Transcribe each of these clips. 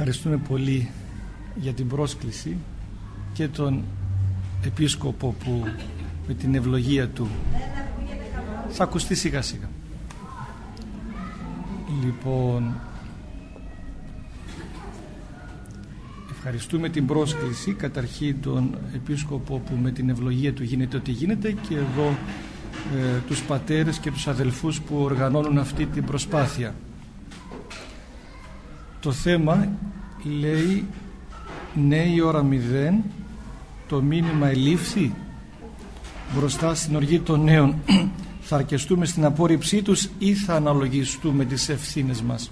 Ευχαριστούμε πολύ για την πρόσκληση και τον Επίσκοπο που με την ευλογία του θα ακουστεί σιγά σιγά. Λοιπόν, ευχαριστούμε την πρόσκληση καταρχήν τον Επίσκοπο που με την ευλογία του γίνεται ό,τι γίνεται και εδώ ε, τους πατέρες και τους αδελφούς που οργανώνουν αυτή την προσπάθεια. Το θέμα λέει ναι η ώρα μηδέν το μήνυμα ελήφθη μπροστά στην οργή των νέων. Θα αρκεστούμε στην απόρριψή τους ή θα αναλογιστούμε τις ευθύνες μας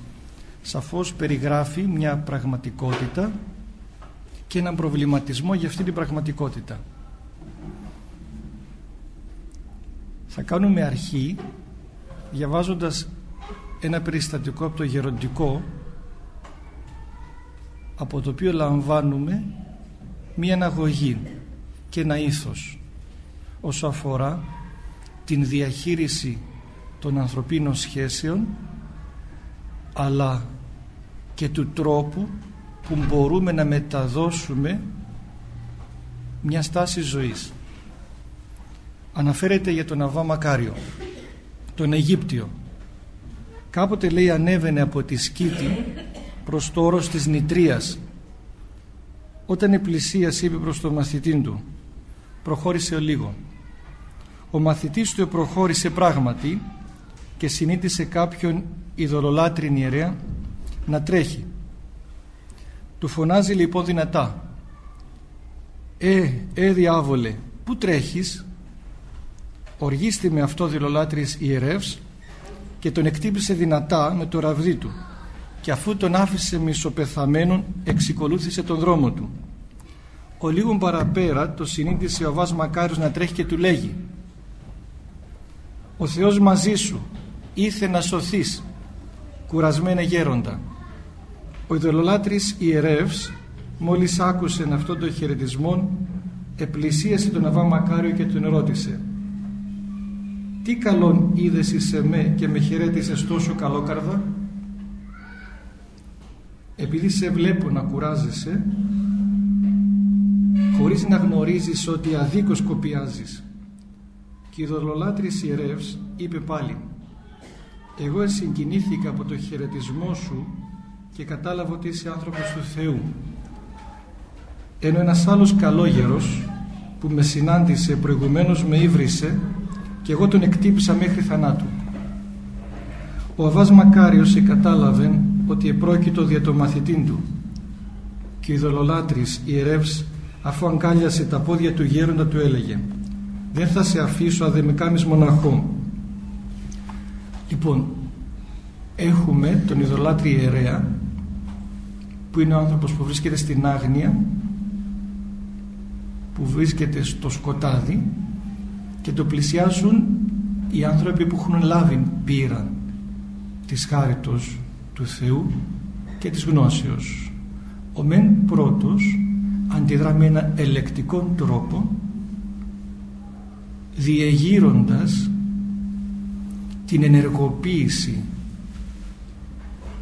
σαφώς περιγράφει μια πραγματικότητα και έναν προβληματισμό για αυτή την πραγματικότητα. Θα κάνουμε αρχή διαβάζοντας ένα περιστατικό από το γεροντικό από το οποίο λαμβάνουμε μία αναγωγή και ένα ήθος όσο αφορά την διαχείριση των ανθρωπίνων σχέσεων αλλά και του τρόπου που μπορούμε να μεταδώσουμε μια στάση ζωής. Αναφέρεται για τον Αβά Μακάριο τον Αιγύπτιο. Κάποτε λέει ανέβαινε από τη σκήτη προς το όρος της Νητρίας. Όταν η πλησίαση είπε προς τον μαθητή του προχώρησε ο λίγο. Ο μαθητής του προχώρησε πράγματι και συνήθισε κάποιον ειδωλολάτριν ιερέα να τρέχει. Του φωνάζει λοιπόν δυνατά. «Ε, ε διάβολε, πού τρέχεις» οργίστη με αυτό δηλολάτρης ιερεύς και τον εκτύπησε δυνατά με το ραβδί του και αφού τον άφησε μισοπεθαμένον εξικολούθησε τον δρόμο του ο λίγον παραπέρα το συνήθισε ο Αβάς Μακάριος να τρέχει και του λέγει «Ο Θεός μαζί σου, ήθε να σωθείς, κουρασμένε γέροντα». Ο ιδωλολάτρης ιερεύς, μόλις άκουσε αυτό το χαιρετισμό, επλησίασε τον Αβά Μακάριο και τον ρώτησε «Τι καλόν είδες σε με και με χαιρέτησες τόσο καλόκαρδα» επειδή σε βλέπω να κουράζεσαι χωρίς να γνωρίζεις ότι αδίκως κοπιάζεις. Και η δολολάτρης ιερεύς είπε πάλι εγώ συγκινήθηκα από το χαιρετισμό σου και κατάλαβα ότι είσαι άνθρωπος του Θεού. Ενώ ένας άλλος καλόγερος που με συνάντησε προηγουμένως με ύβρισε και εγώ τον εκτύπησα μέχρι θανάτου. Ο Αβάς Μακάριος κατάλαβε ότι επρόκειτο δια το μαθητήν του. Και η δολολάτρης ιερεύς αφού αγκάλιασε τα πόδια του γέροντα του έλεγε δεν θα σε αφήσω αν δεν με κάνεις μοναχό λοιπόν έχουμε τον ειδωλάτρη ιερέα που είναι ο άνθρωπος που βρίσκεται στην άγνοια που βρίσκεται στο σκοτάδι και το πλησιάζουν οι άνθρωποι που έχουν λάβει πείραν της χάριτος του Θεού και της γνώσεως. Ο μεν πρώτος αντιδρά με ένα ελεκτικό τρόπο διεγείροντας την ενεργοποίηση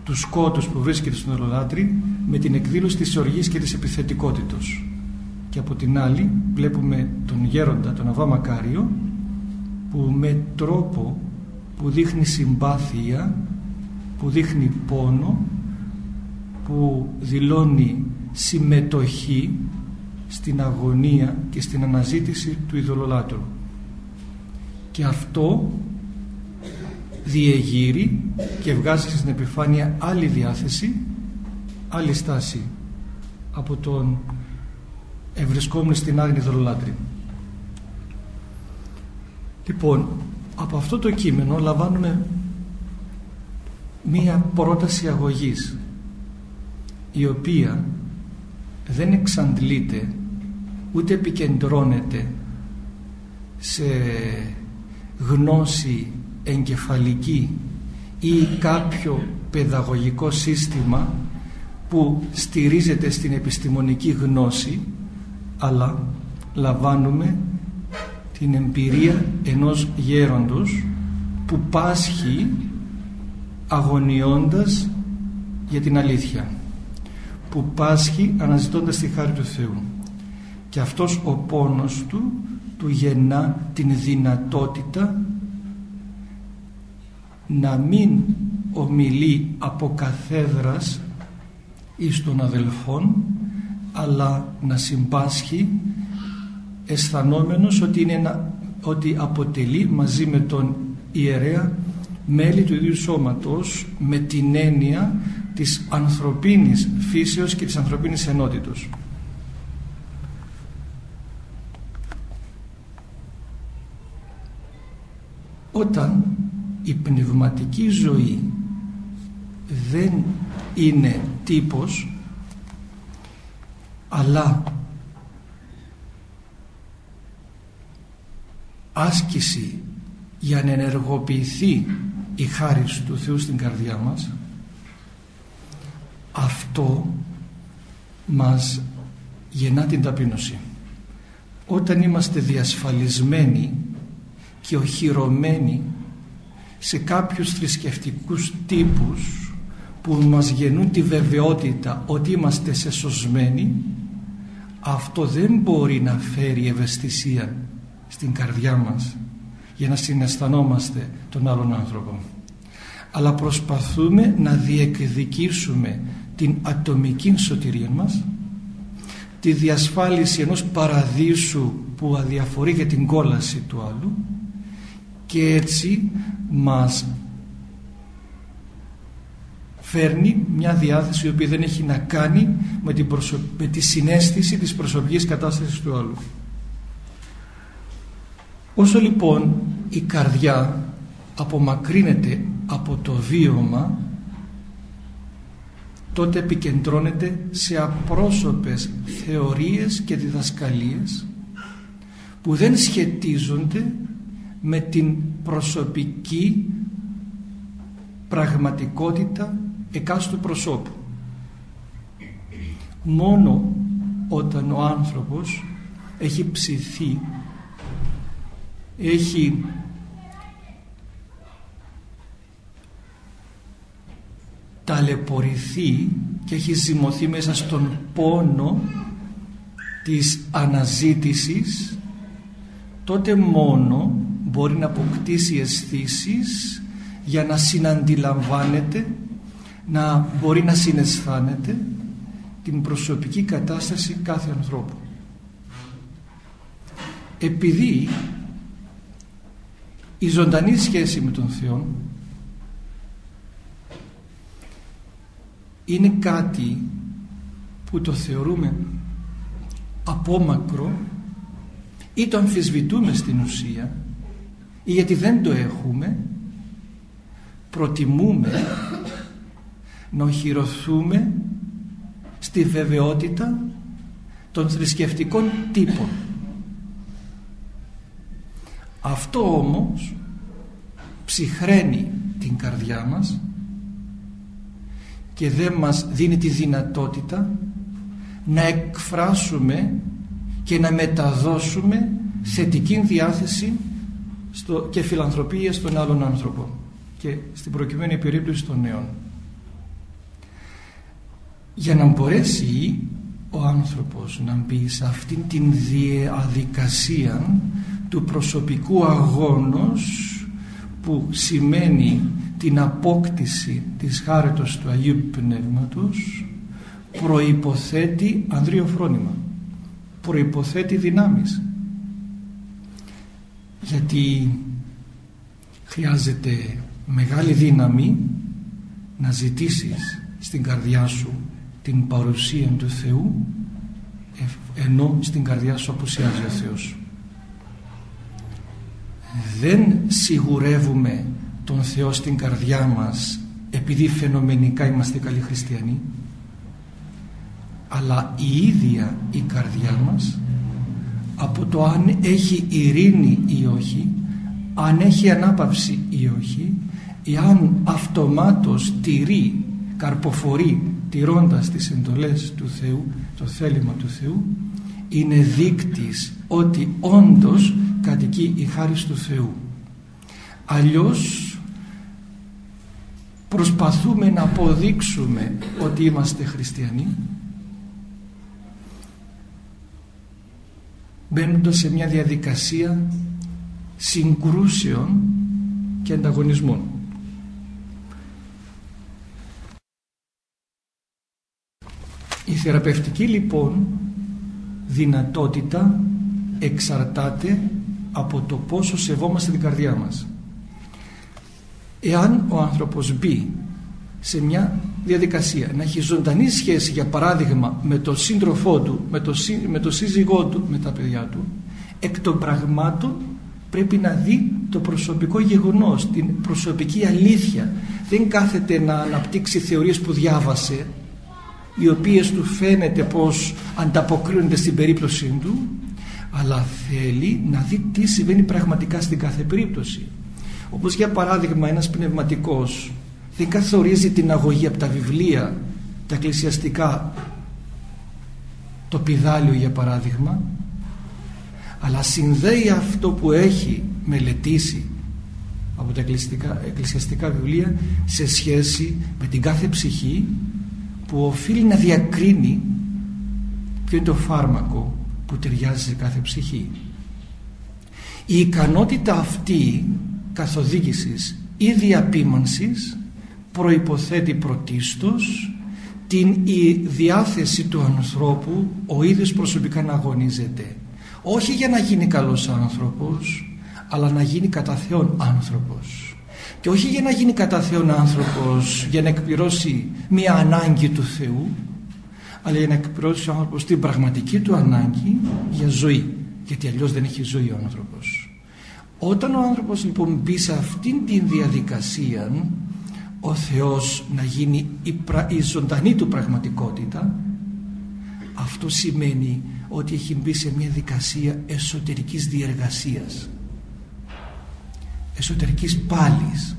του σκότους που βρίσκεται στον ολολάτρη με την εκδήλωση της οργής και της επιθετικότητος. Και από την άλλη βλέπουμε τον γέροντα τον Αβά Μακάριο που με τρόπο που δείχνει συμπάθεια που δείχνει πόνο που δηλώνει συμμετοχή στην αγωνία και στην αναζήτηση του ειδωλολάτρου. Και αυτό διεγείρει και βγάζει στην επιφάνεια άλλη διάθεση άλλη στάση από τον ευρισκόμενο στην άγνη ειδωλολάτρη. Λοιπόν από αυτό το κείμενο λαμβάνουμε μία πρόταση αγωγής η οποία δεν εξαντλείται ούτε επικεντρώνεται σε γνώση εγκεφαλική ή κάποιο παιδαγωγικό σύστημα που στηρίζεται στην επιστημονική γνώση αλλά λαμβάνουμε την εμπειρία ενός γέροντος που πάσχει αγωνιώντας για την αλήθεια που πάσχει αναζητώντας τη χάρη του Θεού. Και αυτός ο πόνος του του γεννά την δυνατότητα να μην ομιλεί από καθέδρας εις των αδελφών αλλά να συμπάσχει αισθανόμενος ότι, είναι ότι αποτελεί μαζί με τον ιερέα μέλη του ίδιου σώματος με την έννοια της ανθρωπίνης φύσεως και της ανθρωπίνης ενότητος. Όταν η πνευματική ζωή δεν είναι τύπος αλλά άσκηση για να ενεργοποιηθεί η χάρη του Θεού στην καρδιά μας αυτό μας γεννά την ταπείνωση. Όταν είμαστε διασφαλισμένοι και οχυρωμένοι σε κάποιους θρησκευτικούς τύπους που μας γεννούν τη βεβαιότητα ότι είμαστε σε σωσμένοι αυτό δεν μπορεί να φέρει ευαισθησία στην καρδιά μας για να συναισθανόμαστε τον άλλον άνθρωπο αλλά προσπαθούμε να διεκδικήσουμε την ατομική σωτηρία μας τη διασφάλιση ενός παραδείσου που αδιαφορεί για την κόλαση του άλλου και έτσι μας φέρνει μια διάθεση η οποία δεν έχει να κάνει με, την με τη συνέστηση της προσωπικής κατάστασης του άλλου. Όσο λοιπόν η καρδιά απομακρύνεται από το βίωμα τότε επικεντρώνεται σε απρόσωπες θεωρίες και διδασκαλίες που δεν σχετίζονται με την προσωπική πραγματικότητα εκάστου προσώπου. Μόνο όταν ο άνθρωπος έχει ψηθεί, έχει ταλαιπωρηθεί και έχει ζυμωθεί μέσα στον πόνο της αναζήτησης τότε μόνο μπορεί να αποκτήσει αισθήσεις για να συναντιλαμβάνεται να μπορεί να συναισθάνεται την προσωπική κατάσταση κάθε ανθρώπου. Επειδή η ζωντανή σχέση με τον Θεό είναι κάτι που το θεωρούμε απόμακρο ή το αμφισβητούμε στην ουσία ή γιατί δεν το έχουμε προτιμούμε να οχυρωθούμε στη βεβαιότητα των θρησκευτικών τύπων. Αυτό όμως ψυχραίνει την καρδιά μας και δεν μας δίνει τη δυνατότητα να εκφράσουμε και να μεταδώσουμε θετική διάθεση στο, και φιλανθρωπία στον άλλον άνθρωπο και στην προκειμένη περίπτωση των νέων. Για να μπορέσει ο άνθρωπος να μπει σε αυτήν την διαδικασία του προσωπικού αγώνος που σημαίνει την απόκτηση της χάρετος του Αγίου Πνεύματος προϋποθέτει ανδρείο φρόνημα προϋποθέτει δυνάμεις. Γιατί χρειάζεται μεγάλη δύναμη να ζητήσεις στην καρδιά σου την παρουσία του Θεού ενώ στην καρδιά σου αποσιάζει ο Θεός. Δεν σιγουρεύουμε τον Θεό στην καρδιά μας επειδή φαινομενικά είμαστε καλοί χριστιανοί αλλά η ίδια η καρδιά μας από το αν έχει ειρήνη ή όχι αν έχει ανάπαυση ή όχι εάν αυτομάτως τηρεί καρποφορεί τηρώντας τις εντολές του Θεού το θέλημα του Θεού είναι δείκτης ότι όντως κατοικεί η χάρη του Θεού. Αλλιώς προσπαθούμε να αποδείξουμε ότι είμαστε χριστιανοί μπαίνοντα σε μια διαδικασία συγκρούσεων και ανταγωνισμών. Η θεραπευτική λοιπόν δυνατότητα εξαρτάται από το πόσο σεβόμαστε την καρδιά μας. Εάν ο άνθρωπος μπει σε μια διαδικασία να έχει ζωντανή σχέση για παράδειγμα με τον σύντροφό του, με το, με το σύζυγό του, με τα παιδιά του εκ των πραγμάτων πρέπει να δει το προσωπικό γεγονός, την προσωπική αλήθεια. Δεν κάθεται να αναπτύξει θεωρίες που διάβασε, οι οποίες του φαίνεται πως ανταποκρίνονται στην περίπτωση του, αλλά θέλει να δει τι συμβαίνει πραγματικά στην κάθε περίπτωση. Όπως για παράδειγμα ένας πνευματικός δεν καθορίζει την αγωγή από τα βιβλία, τα εκκλησιαστικά, το πιδάλιο για παράδειγμα, αλλά συνδέει αυτό που έχει μελετήσει από τα εκκλησιαστικά βιβλία σε σχέση με την κάθε ψυχή που οφείλει να διακρίνει ποιο είναι το φάρμακο που ταιριάζει σε κάθε ψυχή. Η ικανότητα αυτή καθοδήγησης ή διαπίμανσης προϋποθέτει πρωτίστως την η διάθεση του ανθρώπου ο ίδιος προσωπικά να αγωνίζεται. Όχι για να γίνει καλός άνθρωπος αλλά να γίνει κατά Θεόν άνθρωπος. Και όχι για να γίνει κατά Θεόν άνθρωπος για να εκπληρώσει μια ανάγκη του Θεού αλλά για να εκπληρώσει ο άνθρωπος την πραγματική του ανάγκη για ζωή. Γιατί αλλιώς δεν έχει ζωή ο άνθρωπος όταν ο άνθρωπος λοιπόν μπει σε αυτήν την διαδικασία ο Θεός να γίνει η, η ζωντανή του πραγματικότητα αυτό σημαίνει ότι έχει μπει σε μια δικασία εσωτερικής διεργασίας εσωτερικής πάλης.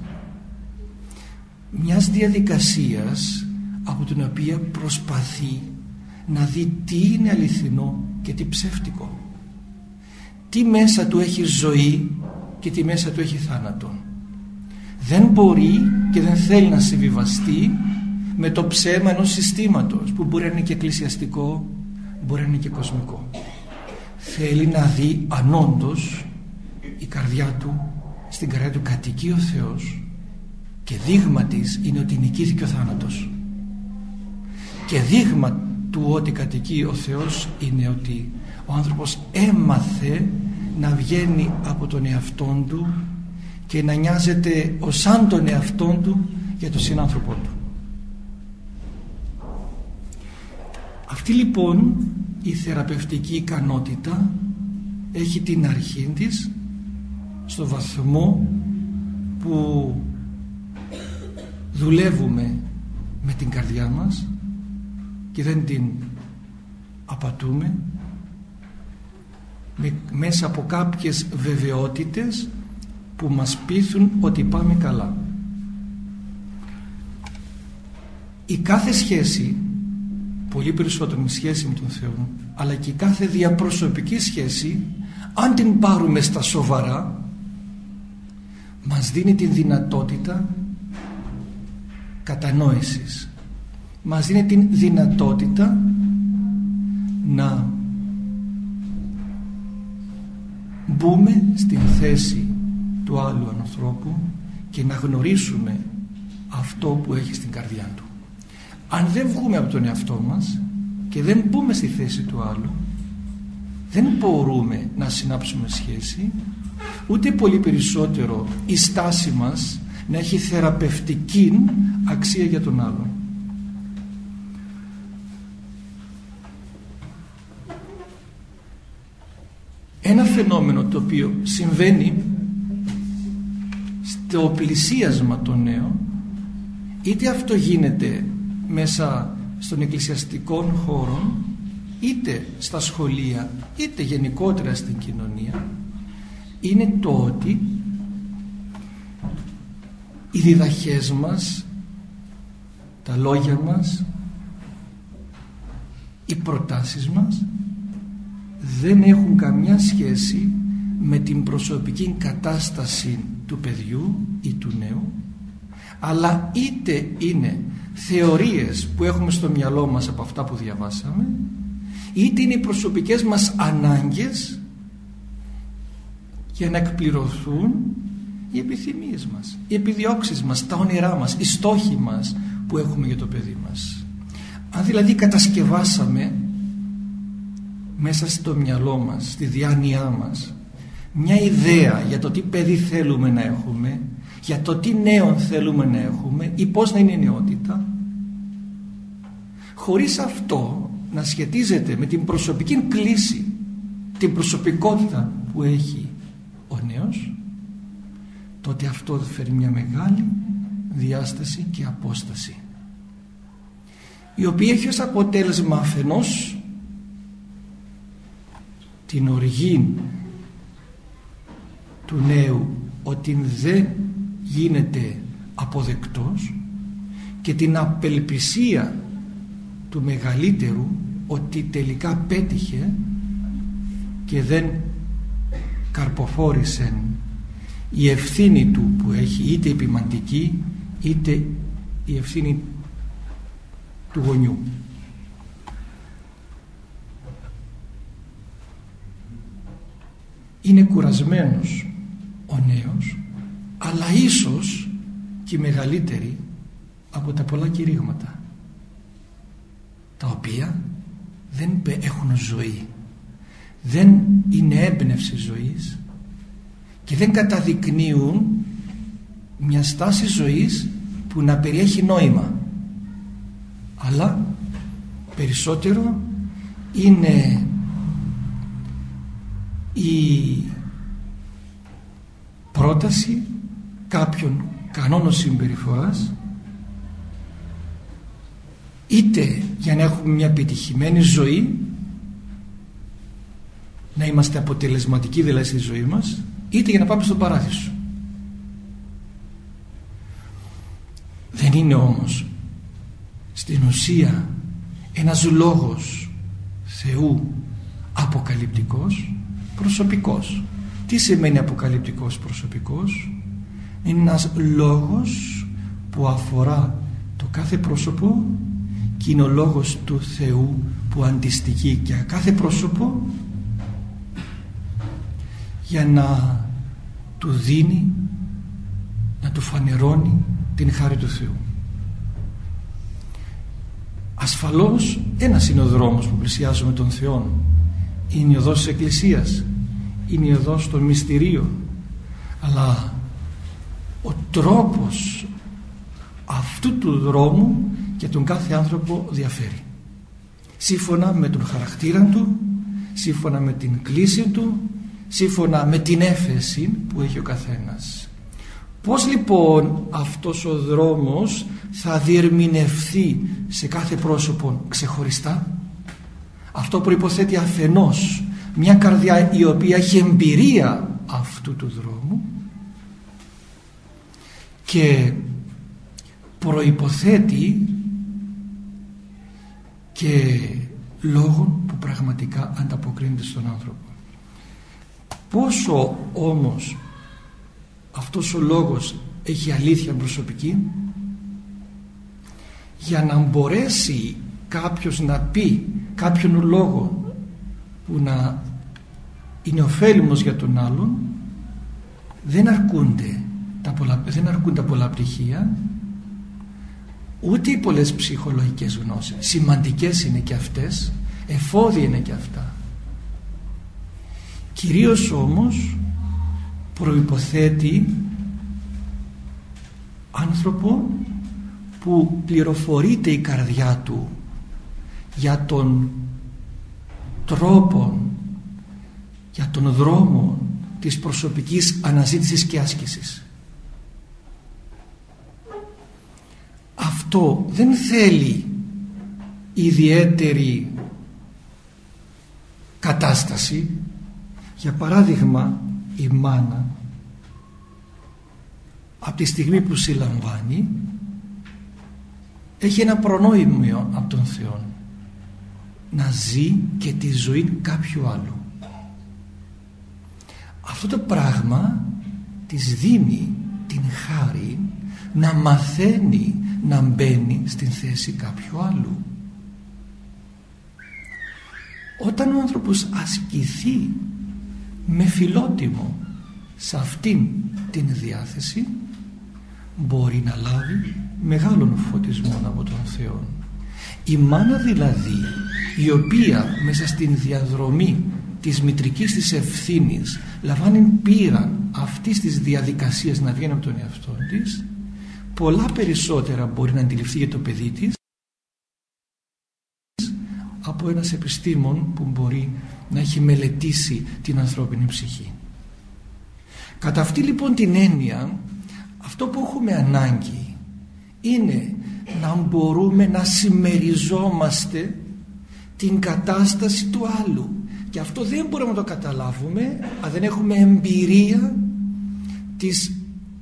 Μιας διαδικασίας από την οποία προσπαθεί να δει τι είναι αληθινό και τι ψεύτικο. Τι μέσα του έχει ζωή και τι μέσα του έχει θάνατο. Δεν μπορεί και δεν θέλει να συμβιβαστεί με το ψέμα ενός συστήματος που μπορεί να είναι και εκκλησιαστικό μπορεί να είναι και κοσμικό. Θέλει να δει αν όντως η καρδιά του στην καρδιά του κατοικεί ο Θεός και δείγμα της είναι ότι νικήθηκε ο θάνατος. Και δείγμα του ότι κατοικεί ο Θεός είναι ότι ο άνθρωπος έμαθε να βγαίνει από τον εαυτόν του και να νοιάζεται ως σαν τον εαυτόν του για τον συνάνθρωπό του. Αυτή λοιπόν η θεραπευτική ικανότητα έχει την αρχή της στο βαθμό που δουλεύουμε με την καρδιά μας και δεν την απατούμε μέσα από κάποιες βεβαιότητες που μας πείθουν ότι πάμε καλά. Η κάθε σχέση, πολύ περισσότερο με σχέση με τον Θεό, αλλά και η κάθε διαπροσωπική σχέση, αν την πάρουμε στα σοβαρά, μας δίνει την δυνατότητα κατανόησης. Μας δίνει την δυνατότητα να μπούμε στην θέση του άλλου ανθρώπου και να γνωρίσουμε αυτό που έχει στην καρδιά του. Αν δεν βγούμε από τον εαυτό μας και δεν μπούμε στη θέση του άλλου δεν μπορούμε να συνάψουμε σχέση ούτε πολύ περισσότερο η στάση μας να έχει θεραπευτική αξία για τον άλλον. Ένα φαινόμενο το οποίο συμβαίνει στο πλησίασμα των νέων είτε αυτό γίνεται μέσα στον εκκλησιαστικό χώρο είτε στα σχολεία είτε γενικότερα στην κοινωνία είναι το ότι οι διδαχές μας τα λόγια μας οι προτάσεις μας δεν έχουν καμιά σχέση με την προσωπική κατάσταση του παιδιού ή του νέου αλλά είτε είναι θεωρίες που έχουμε στο μυαλό μας από αυτά που διαβάσαμε είτε είναι οι προσωπικές μας ανάγκες για να εκπληρωθούν οι επιθυμίες μας, οι επιδιώξεις μας, τα όνειρά μας, οι στόχοι μας που έχουμε για το παιδί μας. Αν δηλαδή κατασκευάσαμε μέσα στο μυαλό μας, στη διάνοιά μας μια ιδέα για το τι παιδί θέλουμε να έχουμε για το τι νέο θέλουμε να έχουμε ή πώς να είναι η νεότητα χωρίς αυτό να σχετίζεται με την προσωπική κλίση την προσωπικότητα που έχει ο νέος τότε αυτό φέρει μια μεγάλη διάσταση και απόσταση η οποία έχει ως αποτέλεσμα αφενός την οργή του νέου ότι δεν γίνεται αποδεκτός και την απελπισία του μεγαλύτερου ότι τελικά πέτυχε και δεν καρποφόρησε η ευθύνη του που έχει είτε επιμαντική είτε η ευθύνη του γονιού. Είναι κουρασμένος ο νέος αλλά ίσως και μεγαλύτερη από τα πολλά κηρύγματα τα οποία δεν έχουν ζωή δεν είναι έμπνευση ζωής και δεν καταδεικνύουν μια στάση ζωής που να περιέχει νόημα αλλά περισσότερο είναι η πρόταση κάποιων κανόνων συμπεριφοράς είτε για να έχουμε μια επιτυχημένη ζωή να είμαστε αποτελεσματικοί δηλαδή στη ζωή μας είτε για να πάμε στον παράδεισο. Δεν είναι όμως στην ουσία ένας λόγος Θεού αποκαλυπτικός προσωπικός. Τι σημαίνει αποκαλυπτικός προσωπικός; Είναι ένας λόγος που αφορά το κάθε πρόσωπο και είναι ο λόγος του Θεού που αντιστοιχεί και κάθε πρόσωπο για να του δίνει να του φανερώνει την χάρη του Θεού. Ασφαλώς ένας είναι ο δρόμος που πλησιάζουμε τον Θεό είναι η οδός της Εκκλησίας είναι η οδός των μυστηρίων. Αλλά ο τρόπος αυτού του δρόμου για τον κάθε άνθρωπο διαφέρει. Σύμφωνα με τον χαρακτήρα του σύμφωνα με την κλίση του σύμφωνα με την έφεση που έχει ο καθένας. Πως λοιπόν αυτός ο δρόμος θα διερμηνευθεί σε κάθε πρόσωπο ξεχωριστά; Αυτό προϋποθέτει αφενός μια καρδιά η οποία έχει εμπειρία αυτού του δρόμου και προϋποθέτει και λόγων που πραγματικά ανταποκρίνεται στον άνθρωπο. Πόσο όμως αυτός ο λόγος έχει αλήθεια προσωπική; Για να μπορέσει κάποιος να πει κάποιον λόγο που να είναι ωφέλιμος για τον άλλον δεν αρκούνται τα πολλά, δεν αρκούν τα πολλά πτυχία ούτε οι πολλές ψυχολογικές γνώσεις. Σημαντικές είναι και αυτές εφόδια είναι και αυτά. Κυρίως όμως προϋποθέτει άνθρωπο που πληροφορείται η καρδιά του για τον τρόπο για τον δρόμο της προσωπικής αναζήτησης και άσκησης. Αυτό δεν θέλει ιδιαίτερη κατάσταση. Για παράδειγμα η μάνα από τη στιγμή που συλλαμβάνει έχει ένα προνόημιο από τον Θεό να ζει και τη ζωή κάποιου άλλου. Αυτό το πράγμα της δίνει την χάρη να μαθαίνει να μπαίνει στην θέση κάποιου άλλου. Όταν ο άνθρωπος ασκηθεί με φιλότιμο σε αυτήν την διάθεση μπορεί να λάβει μεγάλων φωτισμών από τον Θεό η μάνα δηλαδή η οποία μέσα στην διαδρομή της μητρικής της ευθύνης λαμβάνει πείρα αυτής της διαδικασίας να βγαίνει από τον εαυτό της πολλά περισσότερα μπορεί να αντιληφθεί για το παιδί της από ένας επιστήμον που μπορεί να έχει μελετήσει την ανθρώπινη ψυχή. Κατά αυτή λοιπόν την έννοια αυτό που έχουμε ανάγκη είναι να μπορούμε να συμμεριζόμαστε την κατάσταση του άλλου και αυτό δεν μπορούμε να το καταλάβουμε αν δεν έχουμε εμπειρία της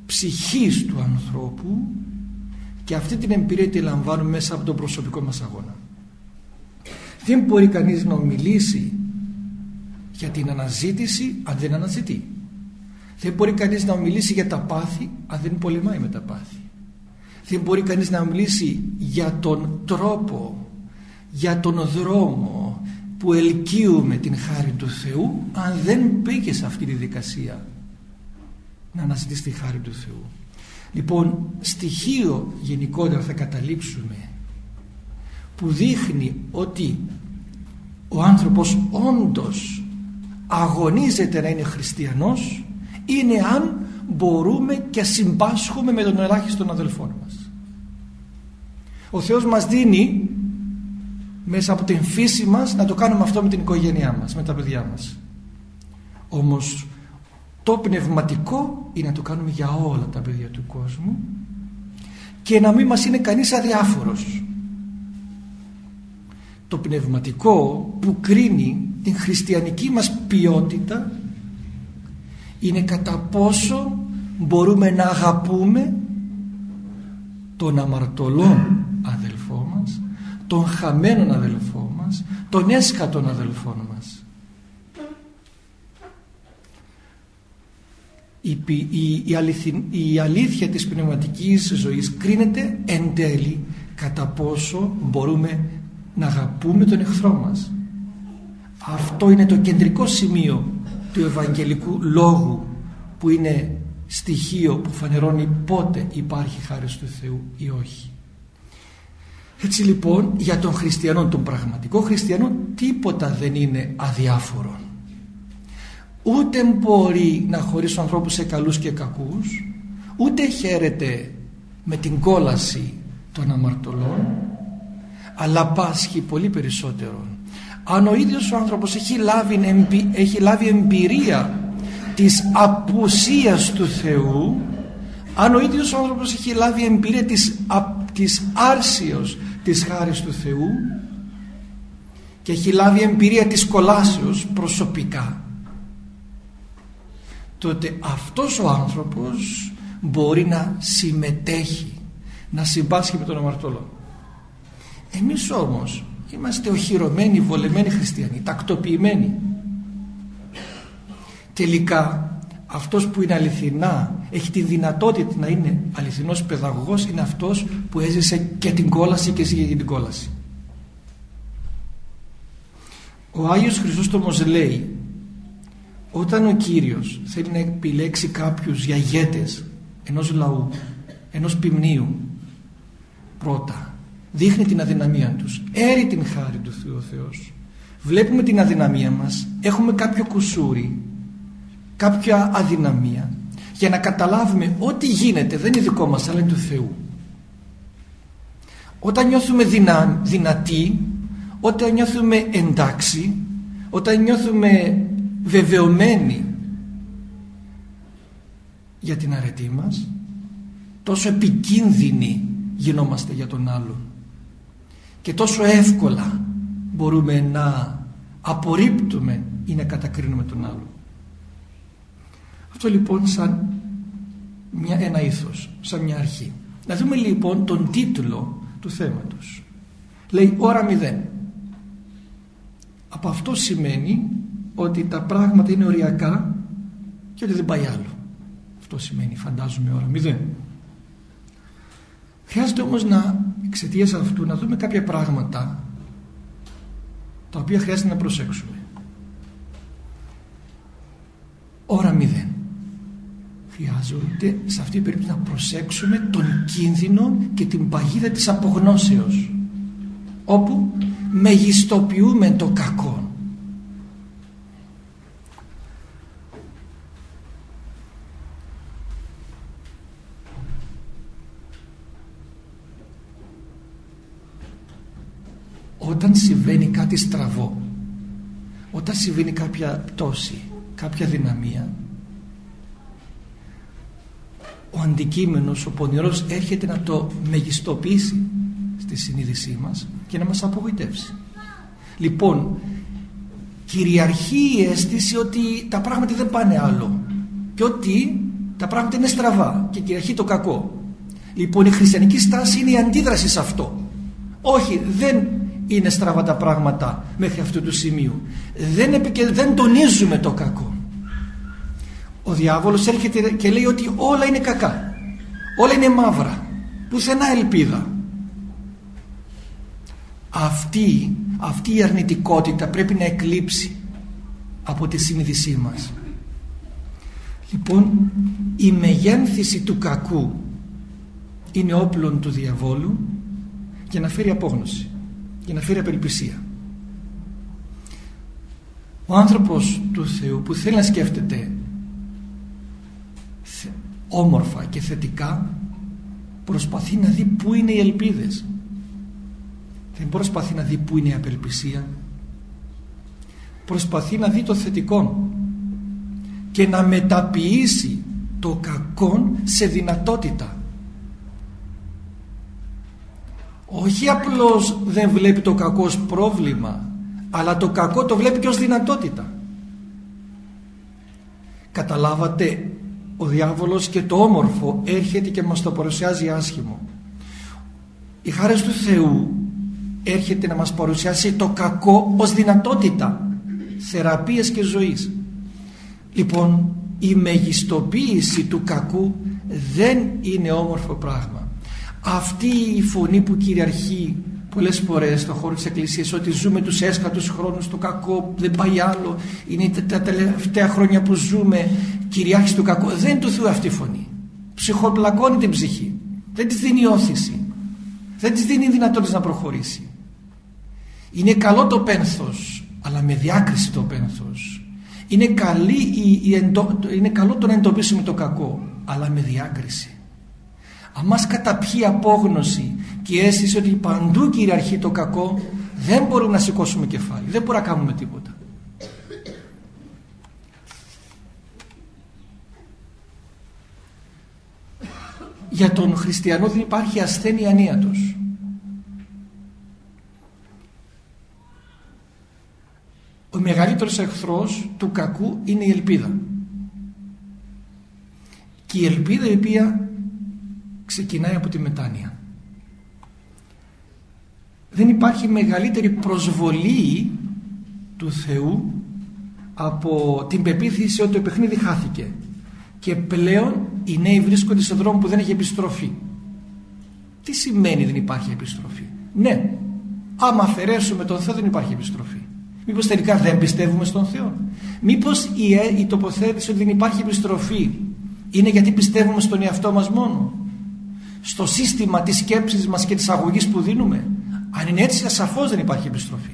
ψυχής του ανθρώπου και αυτή την εμπειρία τη λαμβάνουμε μέσα από τον προσωπικό μας αγώνα. Δεν μπορεί κανείς να ομιλήσει για την αναζήτηση αν δεν αναζητεί. Δεν μπορεί κανείς να ομιλήσει για τα πάθη αν δεν πολεμάει με τα πάθη. Δεν μπορεί κανείς να μιλήσει για τον τρόπο, για τον δρόμο που ελκύουμε την χάρη του Θεού αν δεν μπήκε σε αυτή τη δικασία να αναζητήσει τη χάρη του Θεού. Λοιπόν, στοιχείο γενικότερα θα καταλήψουμε που δείχνει ότι ο άνθρωπος όντως αγωνίζεται να είναι χριστιανός είναι αν μπορούμε και συμπάσχουμε με τον ελάχιστον αδελφό μας. Ο Θεός μας δίνει μέσα από την φύση μας να το κάνουμε αυτό με την οικογένειά μας, με τα παιδιά μας. Όμως το πνευματικό είναι να το κάνουμε για όλα τα παιδιά του κόσμου και να μην μας είναι κανείς αδιάφορος. Το πνευματικό που κρίνει την χριστιανική μας ποιότητα είναι κατά πόσο μπορούμε να αγαπούμε τον αμαρτωλό αδελφό μας τον χαμένον αδελφό μας τον έσχατον αδελφό μας η, η, η, αλήθεια της πνευματικής ζωής κρίνεται εν τέλει κατά πόσο μπορούμε να αγαπούμε τον εχθρό μας αυτό είναι το κεντρικό σημείο του Ευαγγελικού Λόγου που είναι στοιχείο που φανερώνει πότε υπάρχει χάρη του Θεού ή όχι. Έτσι λοιπόν για τον χριστιανό, τον πραγματικό χριστιανό τίποτα δεν είναι αδιάφορο. Ούτε μπορεί να χωρίσει τον ανθρώπους σε καλούς και κακούς, ούτε χαίρεται με την κόλαση των αμαρτωλών, αλλά πάσχει πολύ περισσότερο αν ο ίδιος ο άνθρωπος έχει λάβει, έχει λάβει εμπειρία της απουσίας του Θεού αν ο ίδιος ο άνθρωπος έχει λάβει εμπειρία της, της άρσεως της χάρης του Θεού και έχει λάβει εμπειρία της κολάσεως προσωπικά τότε αυτός ο άνθρωπος μπορεί να συμμετέχει να συμπάσχει με τον αμαρτωλό εμείς όμως Είμαστε οχυρωμένοι, βολεμένοι χριστιανοί, τακτοποιημένοι. Τελικά αυτός που είναι αληθινά, έχει τη δυνατότητα να είναι αληθινός παιδαγωγός είναι αυτός που έζησε και την κόλαση και ζει και την κόλαση. Ο Άγιος Χρυσόστομος λέει όταν ο Κύριος θέλει να επιλέξει κάποιους για ηγέτες ενός λαού, ενός ποιμνίου πρώτα δείχνει την αδυναμία τους έρει την χάρη του Θεού ο Θεός βλέπουμε την αδυναμία μας έχουμε κάποιο κουσούρι κάποια αδυναμία για να καταλάβουμε ό,τι γίνεται δεν είναι δικό μας αλλά είναι του Θεού όταν νιώθουμε δυνα, δυνατοί όταν νιώθουμε εντάξει όταν νιώθουμε βεβαιωμένοι για την αρετή μας τόσο επικίνδυνοι γινόμαστε για τον άλλον και τόσο εύκολα μπορούμε να απορρίπτουμε ή να κατακρίνουμε τον άλλο. Αυτό λοιπόν σαν μια, ένα ήθος, σαν μια αρχή. Να δούμε λοιπόν τον τίτλο του θέματος. Λέει ώρα μηδέν. Από αυτό σημαίνει ότι τα πράγματα είναι οριακά και ότι δεν πάει άλλο. Αυτό σημαίνει φαντάζομαι ώρα μηδέν. Χρειάζεται όμως να εξαιτίας αυτού να δούμε κάποια πράγματα τα οποία χρειάζεται να προσέξουμε. Ώρα μηδέν. Χρειάζονται σε αυτή την περίπτωση να προσέξουμε τον κίνδυνο και την παγίδα της απογνώσεως όπου μεγιστοποιούμε το κακό. Όταν συμβαίνει κάτι στραβό όταν συμβαίνει κάποια πτώση κάποια δυναμία ο αντικείμενος, ο πονηρός έρχεται να το μεγιστοποιήσει στη συνείδησή μας και να μας απογοητεύσει. Λοιπόν κυριαρχεί η αίσθηση ότι τα πράγματα δεν πάνε άλλο και ότι τα πράγματα είναι στραβά και κυριαρχεί το κακό. Λοιπόν η χριστιανική στάση είναι η αντίδραση σε αυτό. Όχι δεν είναι στραβά τα πράγματα μέχρι αυτού του σημείου. Δεν, επικε... δεν τονίζουμε το κακό ο διάβολος έρχεται και λέει ότι όλα είναι κακά. Όλα είναι μαύρα. Πουθενά ελπίδα. Αυτή, αυτή η αρνητικότητα πρέπει να εκλείψει από τη συνείδησή μας. Λοιπόν η μεγένθηση του κακού είναι όπλον του διαβόλου για να φέρει απόγνωση για να φέρει απελπισία. Ο άνθρωπος του Θεού που θέλει να σκέφτεται όμορφα και θετικά προσπαθεί να δει πού είναι οι ελπίδες. Δεν προσπαθεί να δει πού είναι η απελπισία. Προσπαθεί να δει το θετικό και να μεταποιήσει το κακό σε δυνατότητα. Όχι απλώς δεν βλέπει το κακό ως πρόβλημα αλλά το κακό το βλέπει και ως δυνατότητα. Καταλάβατε ο διάβολος και το όμορφο έρχεται και μας το παρουσιάζει άσχημο. Η χάρη του Θεού έρχεται να μας παρουσιάσει το κακό ως δυνατότητα θεραπείας και ζωής. Λοιπόν η μεγιστοποίηση του κακού δεν είναι όμορφο πράγμα. Αυτή η φωνή που κυριαρχεί πολλές φορές στον χώρο της Εκκλησίας ότι ζούμε τους έσκατους χρόνους το κακό δεν πάει άλλο είναι τα τελευταία χρόνια που ζούμε κυριάρχηση του κακού. Δεν του Θεού αυτή η φωνή. Ψυχοπλακώνει την ψυχή. Δεν της δίνει όθηση. Δεν της δίνει δυνατότητα να προχωρήσει. Είναι καλό το πένθος αλλά με διάκριση το πένθος. Είναι, καλή η, η εντο, είναι καλό το να εντοπίσουμε το κακό αλλά με διάκριση. Αν μας καταπιεί απόγνωση και αίσθηση ότι παντού κυριαρχεί το κακό δεν μπορούμε να σηκώσουμε κεφάλι δεν μπορούμε να κάνουμε τίποτα. Για τον χριστιανό δεν υπάρχει ασθένεια ανίατος. Ο μεγαλύτερος εχθρός του κακού είναι η ελπίδα. Και η ελπίδα η οποία ξεκινάει από τη μετάνοια δεν υπάρχει μεγαλύτερη προσβολή του Θεού από την πεποίθηση ότι το παιχνίδι χάθηκε και πλέον οι νέοι βρίσκονται σε δρόμο που δεν έχει επιστροφή τι σημαίνει δεν υπάρχει επιστροφή; Ναι άμα αφαιρέσουμε τον Θεό δεν υπάρχει επιστροφή Μήπως τελικά δεν πιστεύουμε στον Θεό; Μήπως η, ε, η τοποθέτηση ότι δεν υπάρχει επιστροφή είναι γιατί πιστεύουμε στον εαυτό μας μόνο; Στο σύστημα της σκέψης μας και της αγωγής που δίνουμε; Αν είναι έτσι σαφώς δεν υπάρχει επιστροφή.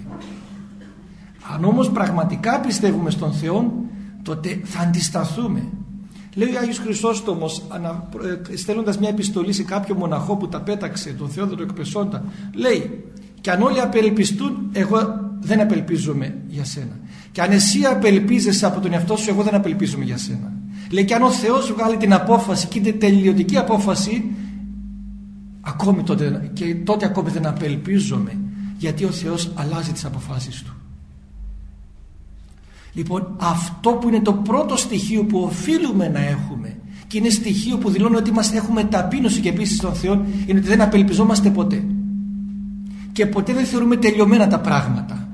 Αν όμως πραγματικά πιστεύουμε στον Θεό τότε θα αντισταθούμε. Λέει ο Άγιος Χρυσόστομος ε, στέλνοντας μια επιστολή σε κάποιο μοναχό που τα πέταξε τον Θεόδωρο εκπεσόντα λέει και αν όλοι απελπιστούν εγώ δεν απελπίζομαι για σένα. Και αν εσύ απελπίζεσαι από τον εαυτό σου, εγώ δεν απελπίζομαι για σένα. Λέει και αν ο Θεός βγάλει την απόφαση και είναι τελειωτική απόφαση, ακόμη τότε, και τότε ακόμη δεν απελπίζομαι, γιατί ο Θεός αλλάζει τις αποφάσεις Του. Λοιπόν, αυτό που είναι το πρώτο στοιχείο που οφείλουμε να έχουμε και είναι στοιχείο που δηλώνει ότι είμαστε, έχουμε ταπείνωση και επίσης στον Θεό είναι ότι δεν απελπιζόμαστε ποτέ. Και ποτέ δεν θεωρούμε τελειωμένα τα πράγματα.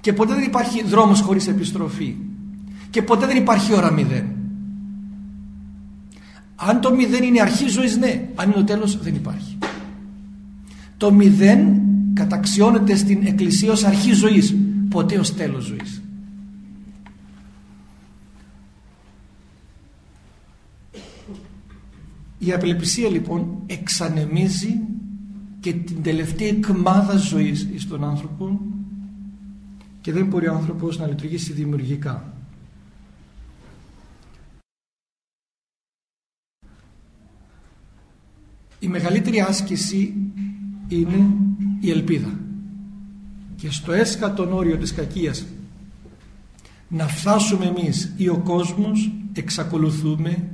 Και ποτέ δεν υπάρχει δρόμος χωρίς επιστροφή. Και ποτέ δεν υπάρχει ώρα μηδέν αν το μηδέν είναι αρχή ζωής ναι. Αν είναι το τέλος δεν υπάρχει. Το μηδέν καταξιώνεται στην εκκλησία ως αρχή ζωής ποτέ ως τέλος ζωής. Η απελπισία λοιπόν εξανεμίζει και την τελευταία εκμάδα ζωής στον άνθρωπο και δεν μπορεί ο άνθρωπος να λειτουργήσει δημιουργικά. Η μεγαλύτερη άσκηση είναι η ελπίδα και στο έσκατον όριο της κακίας να φτάσουμε εμείς ή ο κόσμος εξακολουθούμε